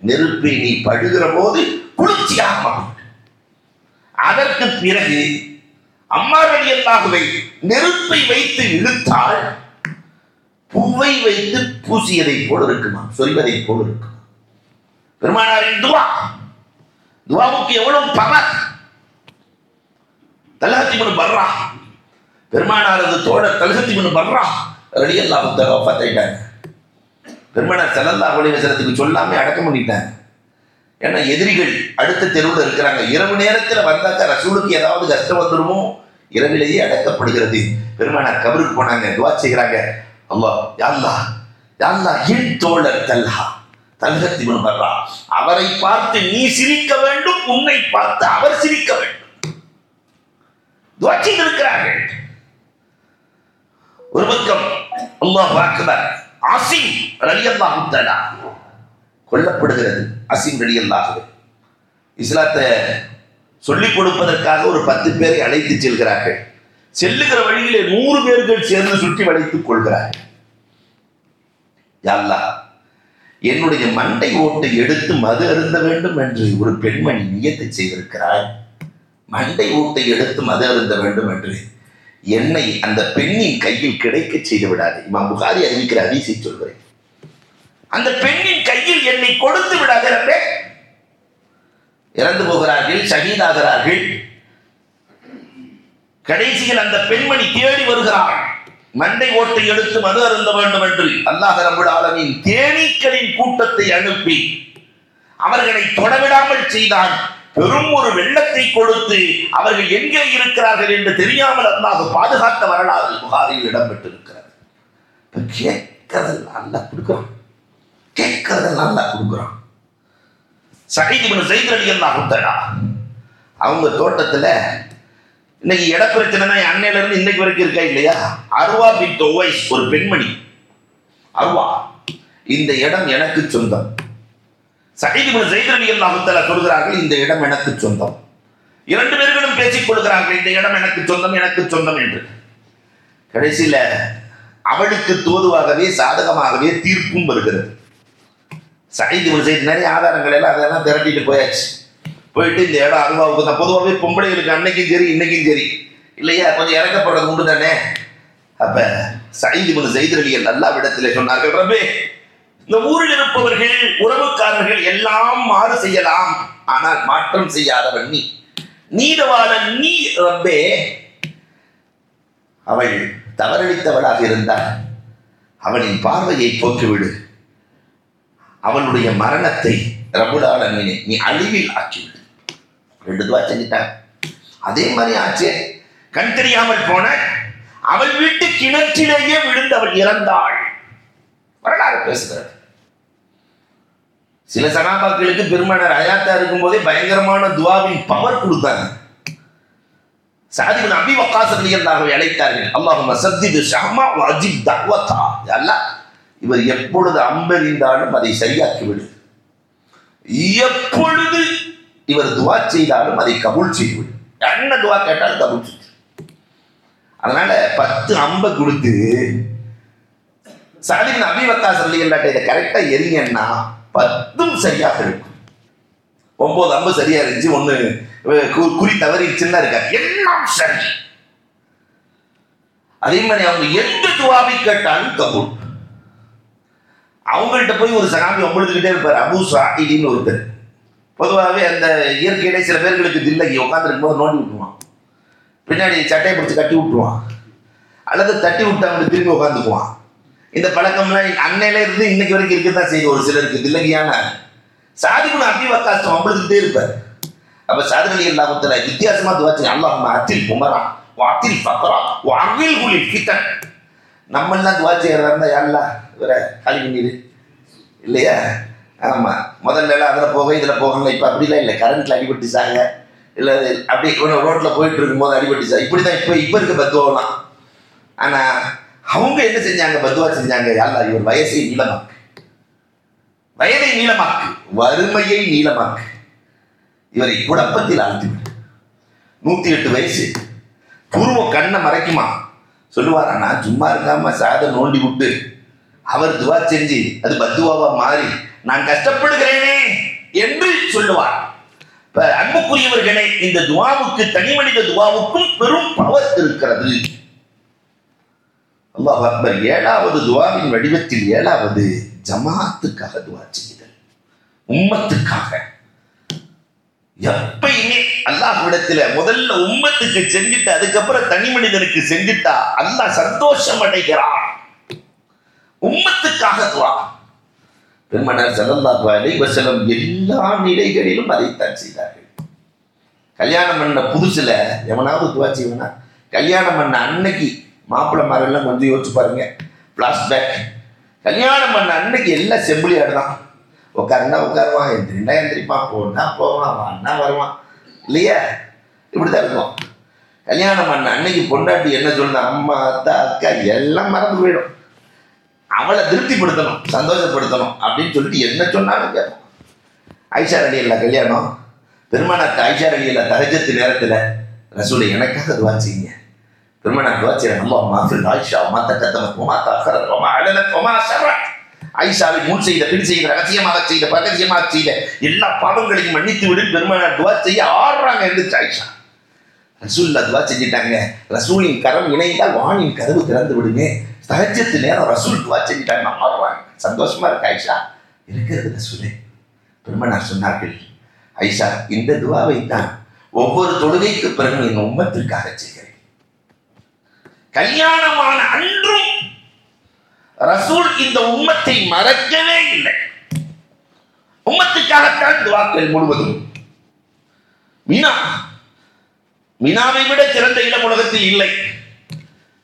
நெருப்பை நீ படுகிற போது குளிர்ச்சியாக மாறும். அதற்கு பிறகு அம்மார் அலி நெருப்பை வைத்து இழுத்தால் பூவை வைத்து பூசியதை போல இருக்குமா? சொல்வதை போல இருக்குமா? பெருமானாரின் துவா. துவாவுக்கு எவ்வளவு பவர்? தலகத்தி பர்றா பெருமானாரது தோழர் தலகத்தி மனு பர்றா ரடி அல்லாஹு பார்த்துட்டாங்க பெருமானார் செல்லல்லா வலிவசனத்துக்கு சொல்லாமே அடக்கம் பண்ணிட்டாங்க ஏன்னா எதிரிகள் அடுத்த தெருவில் இருக்கிறாங்க. இரவு நேரத்தில் வந்தாக்க ரசூலுக்கு ஏதாவது கஷ்டம் வந்துடுமோ இரவிலேயே அடக்கப்படுகிறது. பெருமானார் கபருக்கு போனாங்க துவா செய்கிறாங்க. அம்மா யாழ்லா யாழ்லா என் தோழர் தல்ஹா தல்ஹத்தி வர்றா அவரை பார்த்து நீ சிரிக்க வேண்டும் உன்னை பார்த்து அவர் சிரிக்க வேண்டும். துவா செய்திருக்கிறார்கள். ஒரு பக்கம் அல்லாஹ் அக்பர் அசிம் ரலியல்லாஹு தஆலா. கொல்லப்படுகிறது அசிம் ரலி அல்லாஹுவே இஸ்லாத்தை சொல்லிக் கொடுப்பதற்காக ஒரு பத்து பேரை அழைத்து செல்கிறார்கள். செல்லுகிற வழியிலே நூறு பேர்கள் சேர்ந்து சுற்றி வளைத்துக் கொள்கிறார்கள். யா அல்லாஹ் என்னுடைய மண்டை ஓட்டை எடுத்து மது அருந்த வேண்டும் என்று ஒரு பெண்மணி நியத்தை செய்திருக்கிறார். மண்டை ஓட்டை எடுத்து மது அருந்த வேண்டும் என்று. என்னை அந்த பெண்ணின் கையில் கிடைக்க செய்து விடாது. இமாம் புகாரி அறிவிக்கிற அதிசை சொல்கிறேன். அந்த பெண்ணின் கையில் என்னை கொடுத்து விடாத ரப்பே. இறந்து போகிறார்கள் சகிதாகிறார்கள் கடைசியில் அந்த பெண்மணி தேடி வருகிறாள். மண்டை ஓட்டை எடுத்து மது அருந்த வேண்டும் என்று. அல்லாஹ் ரபுல் தேனீக்களின் கூட்டத்தை அனுப்பி அவர்களை தொடவிடாமல் செய்தான். பெரும் ஒரு வெள்ளத்தை கொடுத்து அவர்கள் எங்கே இருக்கிறார்கள் என்று தெரியாமல் அல்லாஹ் பாதுகாத்த வரலாறு புகாரில் இடம்பெற்றிருக்கிறது. இப்ப கேட்கறதெல்லாம் அல்ல கொடுக்குறான். கேட்கறதெல்லாம் அல்லாஹ் கொடுக்குறான். சஹீத் இப்னு ஸைத் அவங்க தோட்டத்துல இன்னைக்கு இட பிரச்சனைனா என் அன்னையில இருந்து இன்னைக்கு வரைக்கும் இருக்கா இல்லையா? அருவா பின் ஒரு பெண்மணி. அருவா இந்த இடம் எனக்கு சொந்தம். சஹீத் இப்னு ஸைத் சொல்கிறார்கள் இந்த இடம் எனக்கு சொந்தம். இரண்டு பேர்களும் பேசிக் கொள்கிறார்கள் இந்த இடம் எனக்கு சொந்தம் எனக்கு சொந்தம் என்று. கடைசியில் அவளுக்கு தோதுவாகவே சாதகமாகவே தீர்ப்பும் வருகிறது. சைது செய்தி நிறைய ஆதாரங்கள் எல்லாம் அதெல்லாம் திரட்டிட்டு போயாச்சு. போயிட்டு இந்த இடம் அருவாவுக்கு தான். பொதுவாகவே பொம்பளைகளுக்கு அன்னைக்கும் சரி இன்னைக்கும் சரி. இல்லையா? கொஞ்சம் இறக்கப்படுறது உண்டு தானே அப்ப சைது முன் செய்திரலியல் நல்லா விடத்திலே சொன்னார்கள் ரபே இந்த ஊரில் இருப்பவர்கள் உறவுக்காரர்கள் எல்லாம் மாறு செய்யலாம். ஆனால் மாற்றம் செய்யாதவன் நீ. நீதவாளன் நீ ரப்பே. அவள் தவறளித்தவளாக இருந்தால் அவனின் பார்வையை போக்கிவிடு. அவளுடைய மரணத்தை ரபுல் நீ அழிவில் ஆக்கிவிடு. ரெண்டு துவா செஞ்சிட்டான் அதே மாதிரி ஆச்சு. கண் தெரியாமல் போன அவள் வீட்டு கிணற்றிலேயே விழுந்து அவள் இறந்தாள். வரலாறு பேசுகிறது. சில சகாபாக்களுக்கு பெருமனர் அயாத்தா இருக்கும்போதே பயங்கரமான துவாவின் பவர் கொடுத்தாங்க. சாதிபன் அபி வக்காஸ் அழைத்தார்கள். அல்லாஹும் சத்திது ஷஹ்மா வ அஜிப் தஅவதா அல்லா இவர் எப்பொழுது அம்பெறிந்தாலும் அதை சரியாக்கி விடு எப்பொழுது இவர் துவா செய்தாலும் அதை கபூல் செய்து என்ன துவா கேட்டாலும் கபூல் செய்து. அதனால பத்து அம்பை கொடுத்து சாதிபன் அபி வக்காஸ் இதை கரெக்டா எரிங்கன்னா பத்தும் சரியாக இருக்கும். ஒன்பது அம்பு சரியா இருந்துச்சு ஒன்று குறி தவறிடுச்சுன்னா இருக்கா எல்லாம் சரி. அதே மாதிரி அவங்க எந்த துவாவை கேட்டாலும் கபூல் அவங்கள்ட்ட போய் ஒரு சகாமி ஒம்பழுதுகிட்டே இருப்பார் அபு சாஹிடின்னு ஒருத்தர். பொதுவாகவே அந்த இயற்கையிலே சில பேர்களுக்கு தில்லகி உட்காந்துருக்கும் போது நோண்டி விட்டுருவான். பின்னாடி சட்டையை பிடிச்சி கட்டி விட்டுருவான். அல்லது தட்டி விட்டு அவங்க திரும்பி உட்காந்துக்குவான் இந்த பழக்கம்லாம் அன்னையில இருந்து இன்னைக்கு வரைக்கும் இருக்கதான் செய்யும் ஒரு சிலருக்கு. தில்லகியான சாதிக்குள்ள அபி வக்காசம் அம்பழுதுகிட்டே இருப்பார். அப்ப சாதனை இல்லாமத்துல வித்தியாசமா துவாச்சு அல்லாஹ் அத்தில் குமரா வாத்தில் பக்கரா வாழ்வில் குளி கித்தன் நம்ம எல்லாம் துவா செய்யறதா யாருல இவர காலி பண்ணிடு இல்லையா? ஆமா. முதல்ல எல்லாம் அதுல போக இதுல போகணும் இப்ப அப்படிலாம் இல்லை. கரண்ட்ல அடிபட்டு சாங்க இல்ல அப்படி இவன ரோட்ல போயிட்டு இருக்கும்போது இப்படி இப்படிதான் இப்ப இப்ப இருக்க பத்துவாலாம் ஆனா அவங்க என்ன செஞ்சாங்க? பத்துவா செஞ்சாங்க. யாரா இவர் வயசை நீளமாக்கு. வயதை நீளமாக்கு. வறுமையை நீளமாக்கு. இவரை குழப்பத்தில் ஆழ்த்திவிடு. நூத்தி எட்டு வயசு. புருவம் கண்ணை மறைக்குமா? சொல்லுவாரா நான் சும்மா இருக்காம சாத நோண்டி விட்டு அவர் துவா செஞ்சு அது பத்துவாவா மாறி நான் கஷ்டப்படுகிறேனே என்று சொல்லுவார். அன்புக்குரியவர்களே இந்த துவாவுக்கு தனி மனித துவாவுக்கும் பெரும் பவர் இருக்கிறது. அல்லாஹ் அக்பர் ஏழாவது துவாவின் வடிவத்தில் ஏழாவது ஜமாத்துக்காக துவா செய்தல். உம்மத்துக்காக. எப்பயுமே அல்லாஹ்விடத்துல முதல்ல உம்மத்துக்கு செஞ்சுட்டு அதுக்கப்புறம் தனி மனிதனுக்கு செஞ்சுட்டா அல்லாஹ் சந்தோஷம் அடைகிறான். உம்மத்துக்காக துவா. பெருமனார் ஸல்லல்லாஹு அலைஹி வஸல்லம் எல்லா நிலைகளிலும் அதைத்தான் செய்தார்கள். கல்யாணம் பண்ண புதுசுல எவனாவது துவா செய்வனா? கல்யாணம் பண்ண அன்னைக்கு மாப்பிள்ளை எல்லாம் கொஞ்சம் யோசிச்சு பாருங்க. பிளாஸ்பேக் கல்யாணம் பண்ண அன்னைக்கு எல்லாம் செம்பிளியாடு தான். உட்காருனா உட்காருவான் எந்திரிண்டா எந்திரிப்பான் போனா போவான் வான்னா வருவான். இல்லையா? இப்படிதான் இருக்கும். கல்யாணம் பண்ண அன்னைக்கு பொண்டாட்டி என்ன சொல்லுது? அம்மா அத்தா அக்கா எல்லாம் மறந்து போயிடும். அவளை திருப்திப்படுத்தணும் சந்தோஷப்படுத்தணும் அப்படின்னு சொல்லிட்டு என்ன சொன்னாலும் கேட்போம். ஐஷா அடியில் கல்யாணம். பெருமானாக்கு ஐஷா அடியில் தகஜத்து நேரத்தில் ரசூலை எனக்காக துவா செய்யுங்க. பெருமானார் துவா செய்ய நம்ம மாஃபில் ஆயிஷா மாத்த கத்தம கொமா தக்கர கொமா அழல கொமா சர ஐஷாவை முன் செய்த பின் செய்த ரகசியமாக செய்த பரகசியமாக செய்த எல்லா பாவங்களையும் மன்னித்து விடு பெருமானார் துவா செய்ய ஆடுறாங்க இருந்துச்சு ஐஷா ரசூல்லா துவா செஞ்சிட்டாங்க ரசூலின் கரம் இணைந்தால் வானின் கதவு திறந்து விடுங்க சகஜத்து நேரம் ரசூல் துவா செஞ்சிட்டாங்க ஆடுறாங்க சந்தோஷமா இருக்கு ஐஷா இருக்கிறது ரசூலே பெருமனார் சொன்னார்கள் ஐஷா இந்த துவாவை தான் ஒவ்வொரு தொழுகைக்கு பிறகு என் உம்மத்திற்காக செய்கிறேன் கல்யாணமான அன்றும் ரசூல் இந்த உம்மத்தை மறக்கவே இல்லை. உம்மத்துக்காகத்தான் துவாக்கள் முழுவதும் மீனா மினாவை விட சிறந்த இடம் உலகத்தில் இல்லை.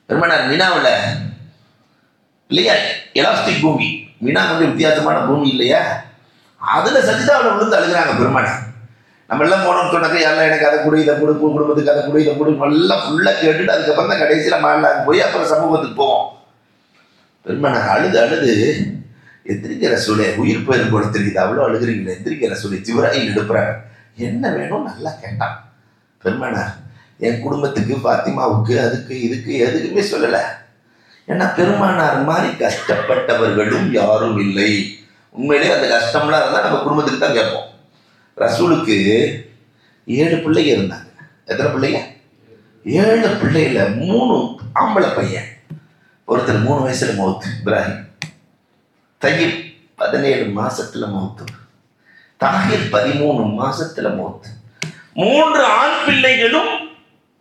பெருமனார் மினாவில் இல்லையா? எலாஸ்டிக் பூமி. மினா கொஞ்சம் வித்தியாசமான பூமி இல்லையா? அதுல சஜிதாவில் விழுந்து அழுகிறாங்க பெருமனார். நம்ம எல்லாம் போனோம்னு சொன்னது எல்லாம் எனக்கு அதை கொடு இதை கொடு குடும்பத்துக்கு அதை கொடு இதை கொடு எல்லாம் ஃபுல்லாக கேட்டுட்டு அதுக்கப்புறம் தான் கடைசியில் மாடலாக போய் அப்புறம் சமூகத்துக்கு போவோம். பெருமானார் அழுது அழுது எந்திரிக்கிற சூழலை உயிர் போயிரு போல தெரியுது. அவ்வளோ அழுகிறீங்களே எந்திரிக்கிற சூழலை சிவராயில் எடுப்புறாங்க என்ன வேணும்? நல்லா கேட்டான். பெருமானார் என் குடும்பத்துக்கு பாத்திமாவுக்கு அதுக்கு இதுக்கு எதுக்குமே சொல்லலை. ஏன்னா பெருமானார் மாதிரி கஷ்டப்பட்டவர்களும் யாரும் இல்லை. உண்மையிலேயே அந்த கஷ்டம்லாம் இருந்தால் நம்ம குடும்பத்துக்கு தான் கேட்போம். ரசூலுக்கு ஏழு பிள்ளைங்க இருந்தாங்க. எத்தனை பிள்ளைங்க? ஏழு பிள்ளைகள மூணு ஆம்பளை பையன். ஒருத்தர் மூணு வயசுல மௌத்து இப்ராஹிம். தையீப் பதினேழு மாசத்துல மௌத்து தாகிர் பதிமூணு மாசத்துல மௌத்து மூன்று ஆண் பிள்ளைகளும்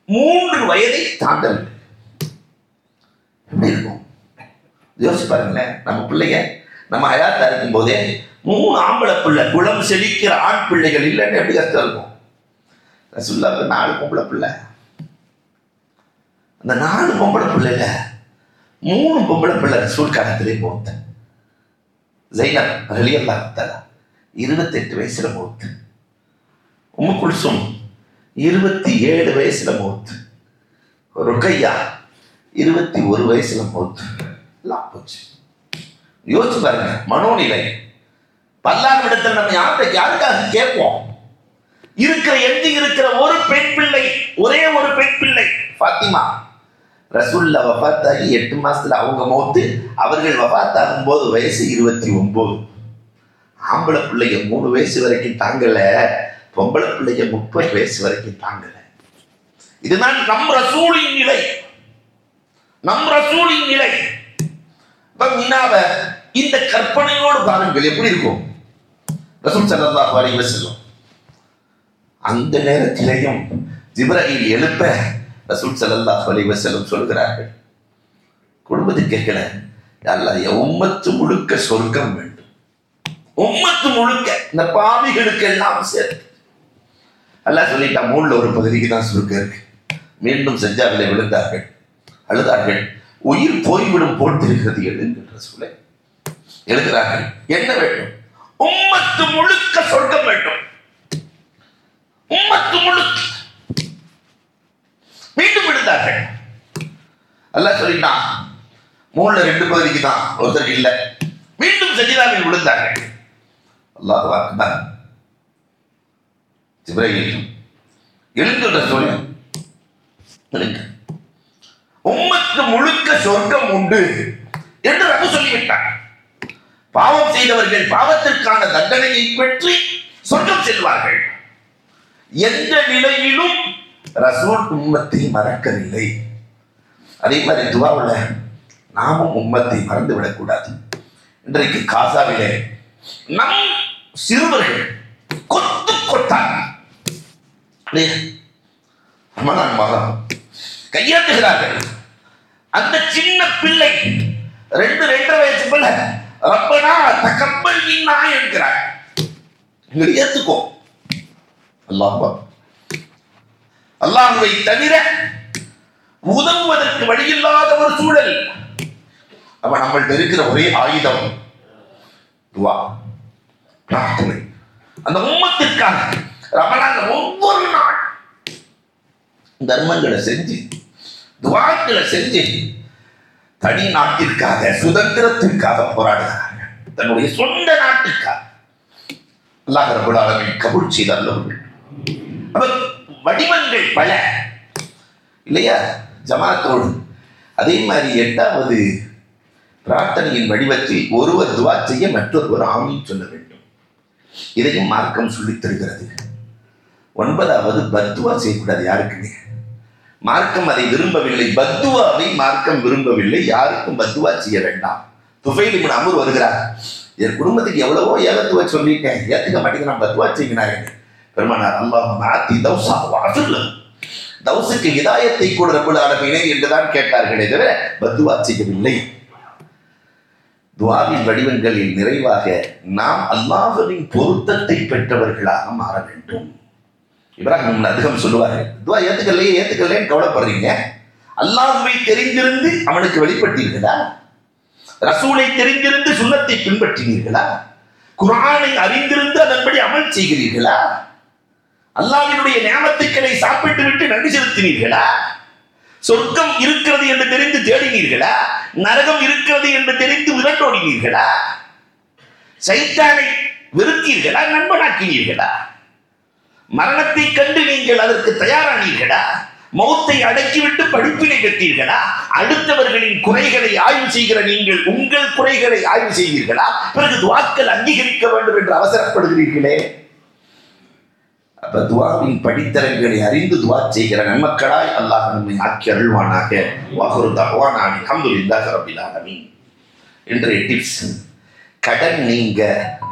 மூன்று வயதை தாண்டல் எப்படி இருக்கும்? யோசிச்சு பாருங்களேன் நம்ம பிள்ளைங்க நம்ம அயாத்தா இருக்கும் போதே மூணு ஆம்பளை பிள்ளை குளம் செழிக்கிற ஆண் பிள்ளைகள் இல்லைன்னு எப்படி கஷ்டம் இருக்கும்? ரசுல்லாவுக்கு நாலு பொம்பளை பிள்ளை. அந்த நாலு பொம்பளை பிள்ளைல மூணு பொம்பளை பிள்ளை ரசூல் காலத்திலே மூத்த ஜெயினப் ரலியல்லா தலா இருபத்தெட்டு வயசுல மூத்து உம்மு குல்சும் இருபத்தி ஏழு வயசுல மூத்து ருக்கையா இருபத்தி ஒரு வயசுல மூத்து எல்லாம் போச்சு. யோசிச்சு பாருங்க மனோநிலை. பல்லாண்டு இடத்துல நம்ம யார்கிட்ட யாருக்காக கேட்போம்? இருக்கிற எஞ்சி இருக்கிற ஒரு பெண் பிள்ளை ஒரே ஒரு பெண் பிள்ளை பாத்திமா ரசூல்ல வஃபாத்தாகி எட்டு மாசத்துல அவங்க மௌத்து அவர்கள் வஃபாத்தாகும் போது வயசு இருபத்தி ஒன்பது. ஆம்பளை பிள்ளைங்க மூணு வயசு வரைக்கும் தாங்கல பொம்பளை பிள்ளைங்க முப்பது வயசு வரைக்கும் தாங்கல. இதுதான் நம் ரசூலின் நிலை. நம் ரசூலின் நிலை. இப்ப இந்த கற்பனையோடு பாருங்கள் எப்படி இருக்கும்? ரசூல் சல்லாஹ் அலைஹி செல்லும் அந்த நேரத்திலேயும் ஜிப்ரஹில் எழுப்ப ரசூல் சல்லாஹ் அலைஹி செல்லும் சொல்கிறார்கள். குடும்பத்து கேட்கல அல்ல உம்மத்து முழுக்க சொர்க்கம் வேண்டும். உம்மத்து முழுக்க இந்த பாவிகளுக்கு எல்லாம் சேர்த்து. அல்லாஹ் சொல்லிட்டான் மூணுல ஒரு பகுதிக்கு தான் சுருக்க இருக்கு. மீண்டும் செஞ்சாவிலே விழுந்தார்கள். அழுதார்கள். உயிர் போய்விடும் போட்டிருக்கிறது தெரிகிறது எழுங்கின்ற சொல்ல எழுதுகிறார்கள். என்ன வேண்டும்? உம்மத்து முழுக்க சொர்க்கம் வேண்டும். உம்மத்து முழுக்க. மீண்டும் விழுந்தார்கள். அல்ல சொல்லிட்டான் மூணுல ரெண்டு பகுதிக்கு தான் ஒருத்தர் இல்லை. மீண்டும் சஜிதாவில் விழுந்தார்கள். அல்லாஹ் அக்பர். ஜிப்ரையில் எழுந்துள்ள சொல்லு உம்மத்து முழுக்க சொர்க்கம் உண்டு என்று ரகு சொல்லிவிட்டார் பாவம் செய்தவர்கள் பாவத்திற்கான தண்டனையை பெற்று சொர்க்கம் செல்வார்கள். எந்த நிலையிலும் ரசூல் உம்மத்தை மறக்கவில்லை. அதே மாதிரி துவாவில் நாமும் உம்மத்தை மறந்து விடக்கூடாது இன்றைக்கு காசாவிலே நம் சிறுவர்கள் கொத்து கொட்டாங்க. இல்லையா? கையாண்டுகிறார்கள் மாதம் கையாட்டுகிறார்கள். அந்த சின்ன பிள்ளை ரெண்டு ரெண்டரை வயசு பிள்ளை. ரப்பனா தகப்பல் நீனா என்கிறார். எங்களை ஏத்துக்கோ. அல்லாஹ் அல்லாஹுவை தவிர உதவுவதற்கு வழியில்லாத ஒரு சூழல். அப்ப நம்மள்ட்ட இருக்கிற ஒரே ஆயுதம். துவா. பிரார்த்தனை. அந்த உம்மத்திற்காக ரமலான் ஒவ்வொரு நாள் தர்மங்களை செஞ்சு துவாக்களை செஞ்சு தனி நாட்டிற்காக சுதந்திரத்திற்காக போராடுகிறார்கள். தன்னுடைய சொந்த நாட்டுக்காக அல்லாஹ் ரபுல் கவிழ்ச்சி கபூல் செய்த வடிவங்கள் பல. இல்லையா? ஜமாத்தோடு. அதே மாதிரி எட்டாவது பிரார்த்தனையின் வடிவத்தில் ஒருவர் துவா செய்ய மற்றொருவர் ஆமீன் சொல்ல வேண்டும். இதையும் மார்க்கம் சொல்லித் தருகிறது. ஒன்பதாவது பத்துவா செய்யக்கூடாது யாருக்குமே. மார்க்கம் அதை விரும்பவில்லை. பத்துவாவை மார்க்கம் விரும்பவில்லை. யாருக்கும் பத்துவா செய்ய வேண்டாம். துஃபைல் இப்னு அமர் வருகிறார். என் குடும்பத்துக்கு எவ்வளவோ ஏகத்துவ சொல்லிட்டேன் ஏத்துக்க மாட்டேங்கிறான் பத்துவா செய்கிறாங்க பெருமானார் அல்லாஹ் மாத்தி தௌசா வாசுல்ல தௌசுக்கு இதாயத்தை கூட ரப்புல் ஆலமீனே என்றுதான் கேட்டார்களே தவிர பத்துவா செய்யவில்லை. துவாவின் வடிவங்களில் நிறைவாக நாம் அல்லாஹ்வின் பொருத்தத்தை பெற்றவர்களாக மாற வேண்டும். இப்ராஹிம் அதிகம் சொல்லுவார்கள். துவா ஏத்துக்கலையே ஏத்துக்கலைன்னு கவலைப்படுறீங்க. அல்லாஹுவை தெரிந்திருந்து அவனுக்கு வெளிப்பட்டீர்களா? ரசூலை தெரிந்திருந்து சுண்ணத்தை பின்பற்றினீர்களா? குரானை அறிந்திருந்து அதன்படி அமல் செய்கிறீர்களா? அல்லாவினுடைய நியாமத்துக்களை சாப்பிட்டு விட்டு நன்றி செலுத்தினீர்களா? சொர்க்கம் இருக்கிறது என்று தெரிந்து தேடினீர்களா? நரகம் இருக்கிறது என்று தெரிந்து விரட்டோடினீர்களா சைத்தானை வெறுத்தீர்களா? நண்பனாக்கினீர்களா? மரணத்தை கண்டு நீங்கள் அதற்கு தயாரானீர்களா? மௌத்தை அடக்கிவிட்டு படிப்பினை பெற்றீர்களா அடுத்தவர்களின் குறைகளை ஆய்வு செய்கிற நீங்கள் உங்கள் குறைகளை ஆய்வு செய்வீர்களா? பிறகு துவாக்கள் அங்கீகரிக்க வேண்டும் என்று அவசரப்படுகிறீர்களே. அப்ப துவாவின் படித்தரங்களை அறிந்து துவா செய்கிற நன்மக்களாய் அல்லாஹ் நம்மை ஆக்கி அருள்வானாக. வாகுரு தகவானானி அஹமதுல்லாஹ் ரபில் இன்றைய டிப்ஸ் கடன் நீங்க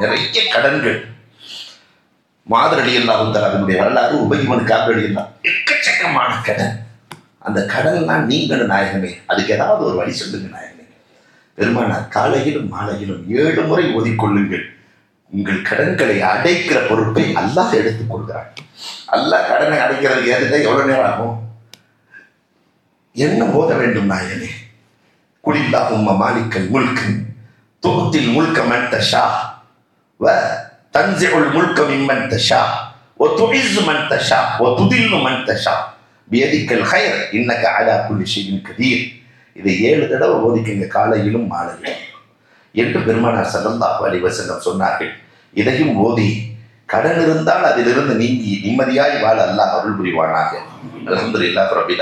நிறைய கடன்கள். மாதிரி அடியெல்லாம் அதனுடைய வரலாறு உபயமன் காப்படியெல்லாம் எக்கச்சக்கமான கடன். அந்த கடன்லாம் நீங்கள் நாயகமே அதுக்கு ஏதாவது ஒரு வழி சொல்லுங்க நாயகமே. பெருமானார் காலையிலும் மாலையிலும் ஏழு முறை ஓதிக்கொள்ளுங்கள். உங்கள் கடன்களை அடைக்கிற பொறுப்பை அல்லாஹ் எடுத்துக் கொள்கிறான் அல்லாஹ் கடனை அடைக்கிறதுக்கு ஏதுதான் எவ்வளவு நேரம் ஆகும்? என்ன ஓத வேண்டும் நாயனே குடில்லா உம்ம மாலிக்கல் முல்கு தொகுத்தில் முல்க மட்ட ஷா வ تنزع الملك ممن تشاء وتعز من تشاء وتذل من تشاء بيدك الخير انك على كل شيء قدير இதை ஏழு தடவை ஓதிக்குங்க காலையிலும் மாலையிலும் என்று பெருமானார் ஸல்லல்லாஹு அலைஹி வஸல்லம் சொன்னார்கள் இதையும் ஓதி கடன் இருந்தால் அதிலிருந்து நீங்கி நிம்மதியாய் வாழ அல்லாஹ் அருள் புரிவானாக அல்ஹம்துலில்லாஹ் ரபில்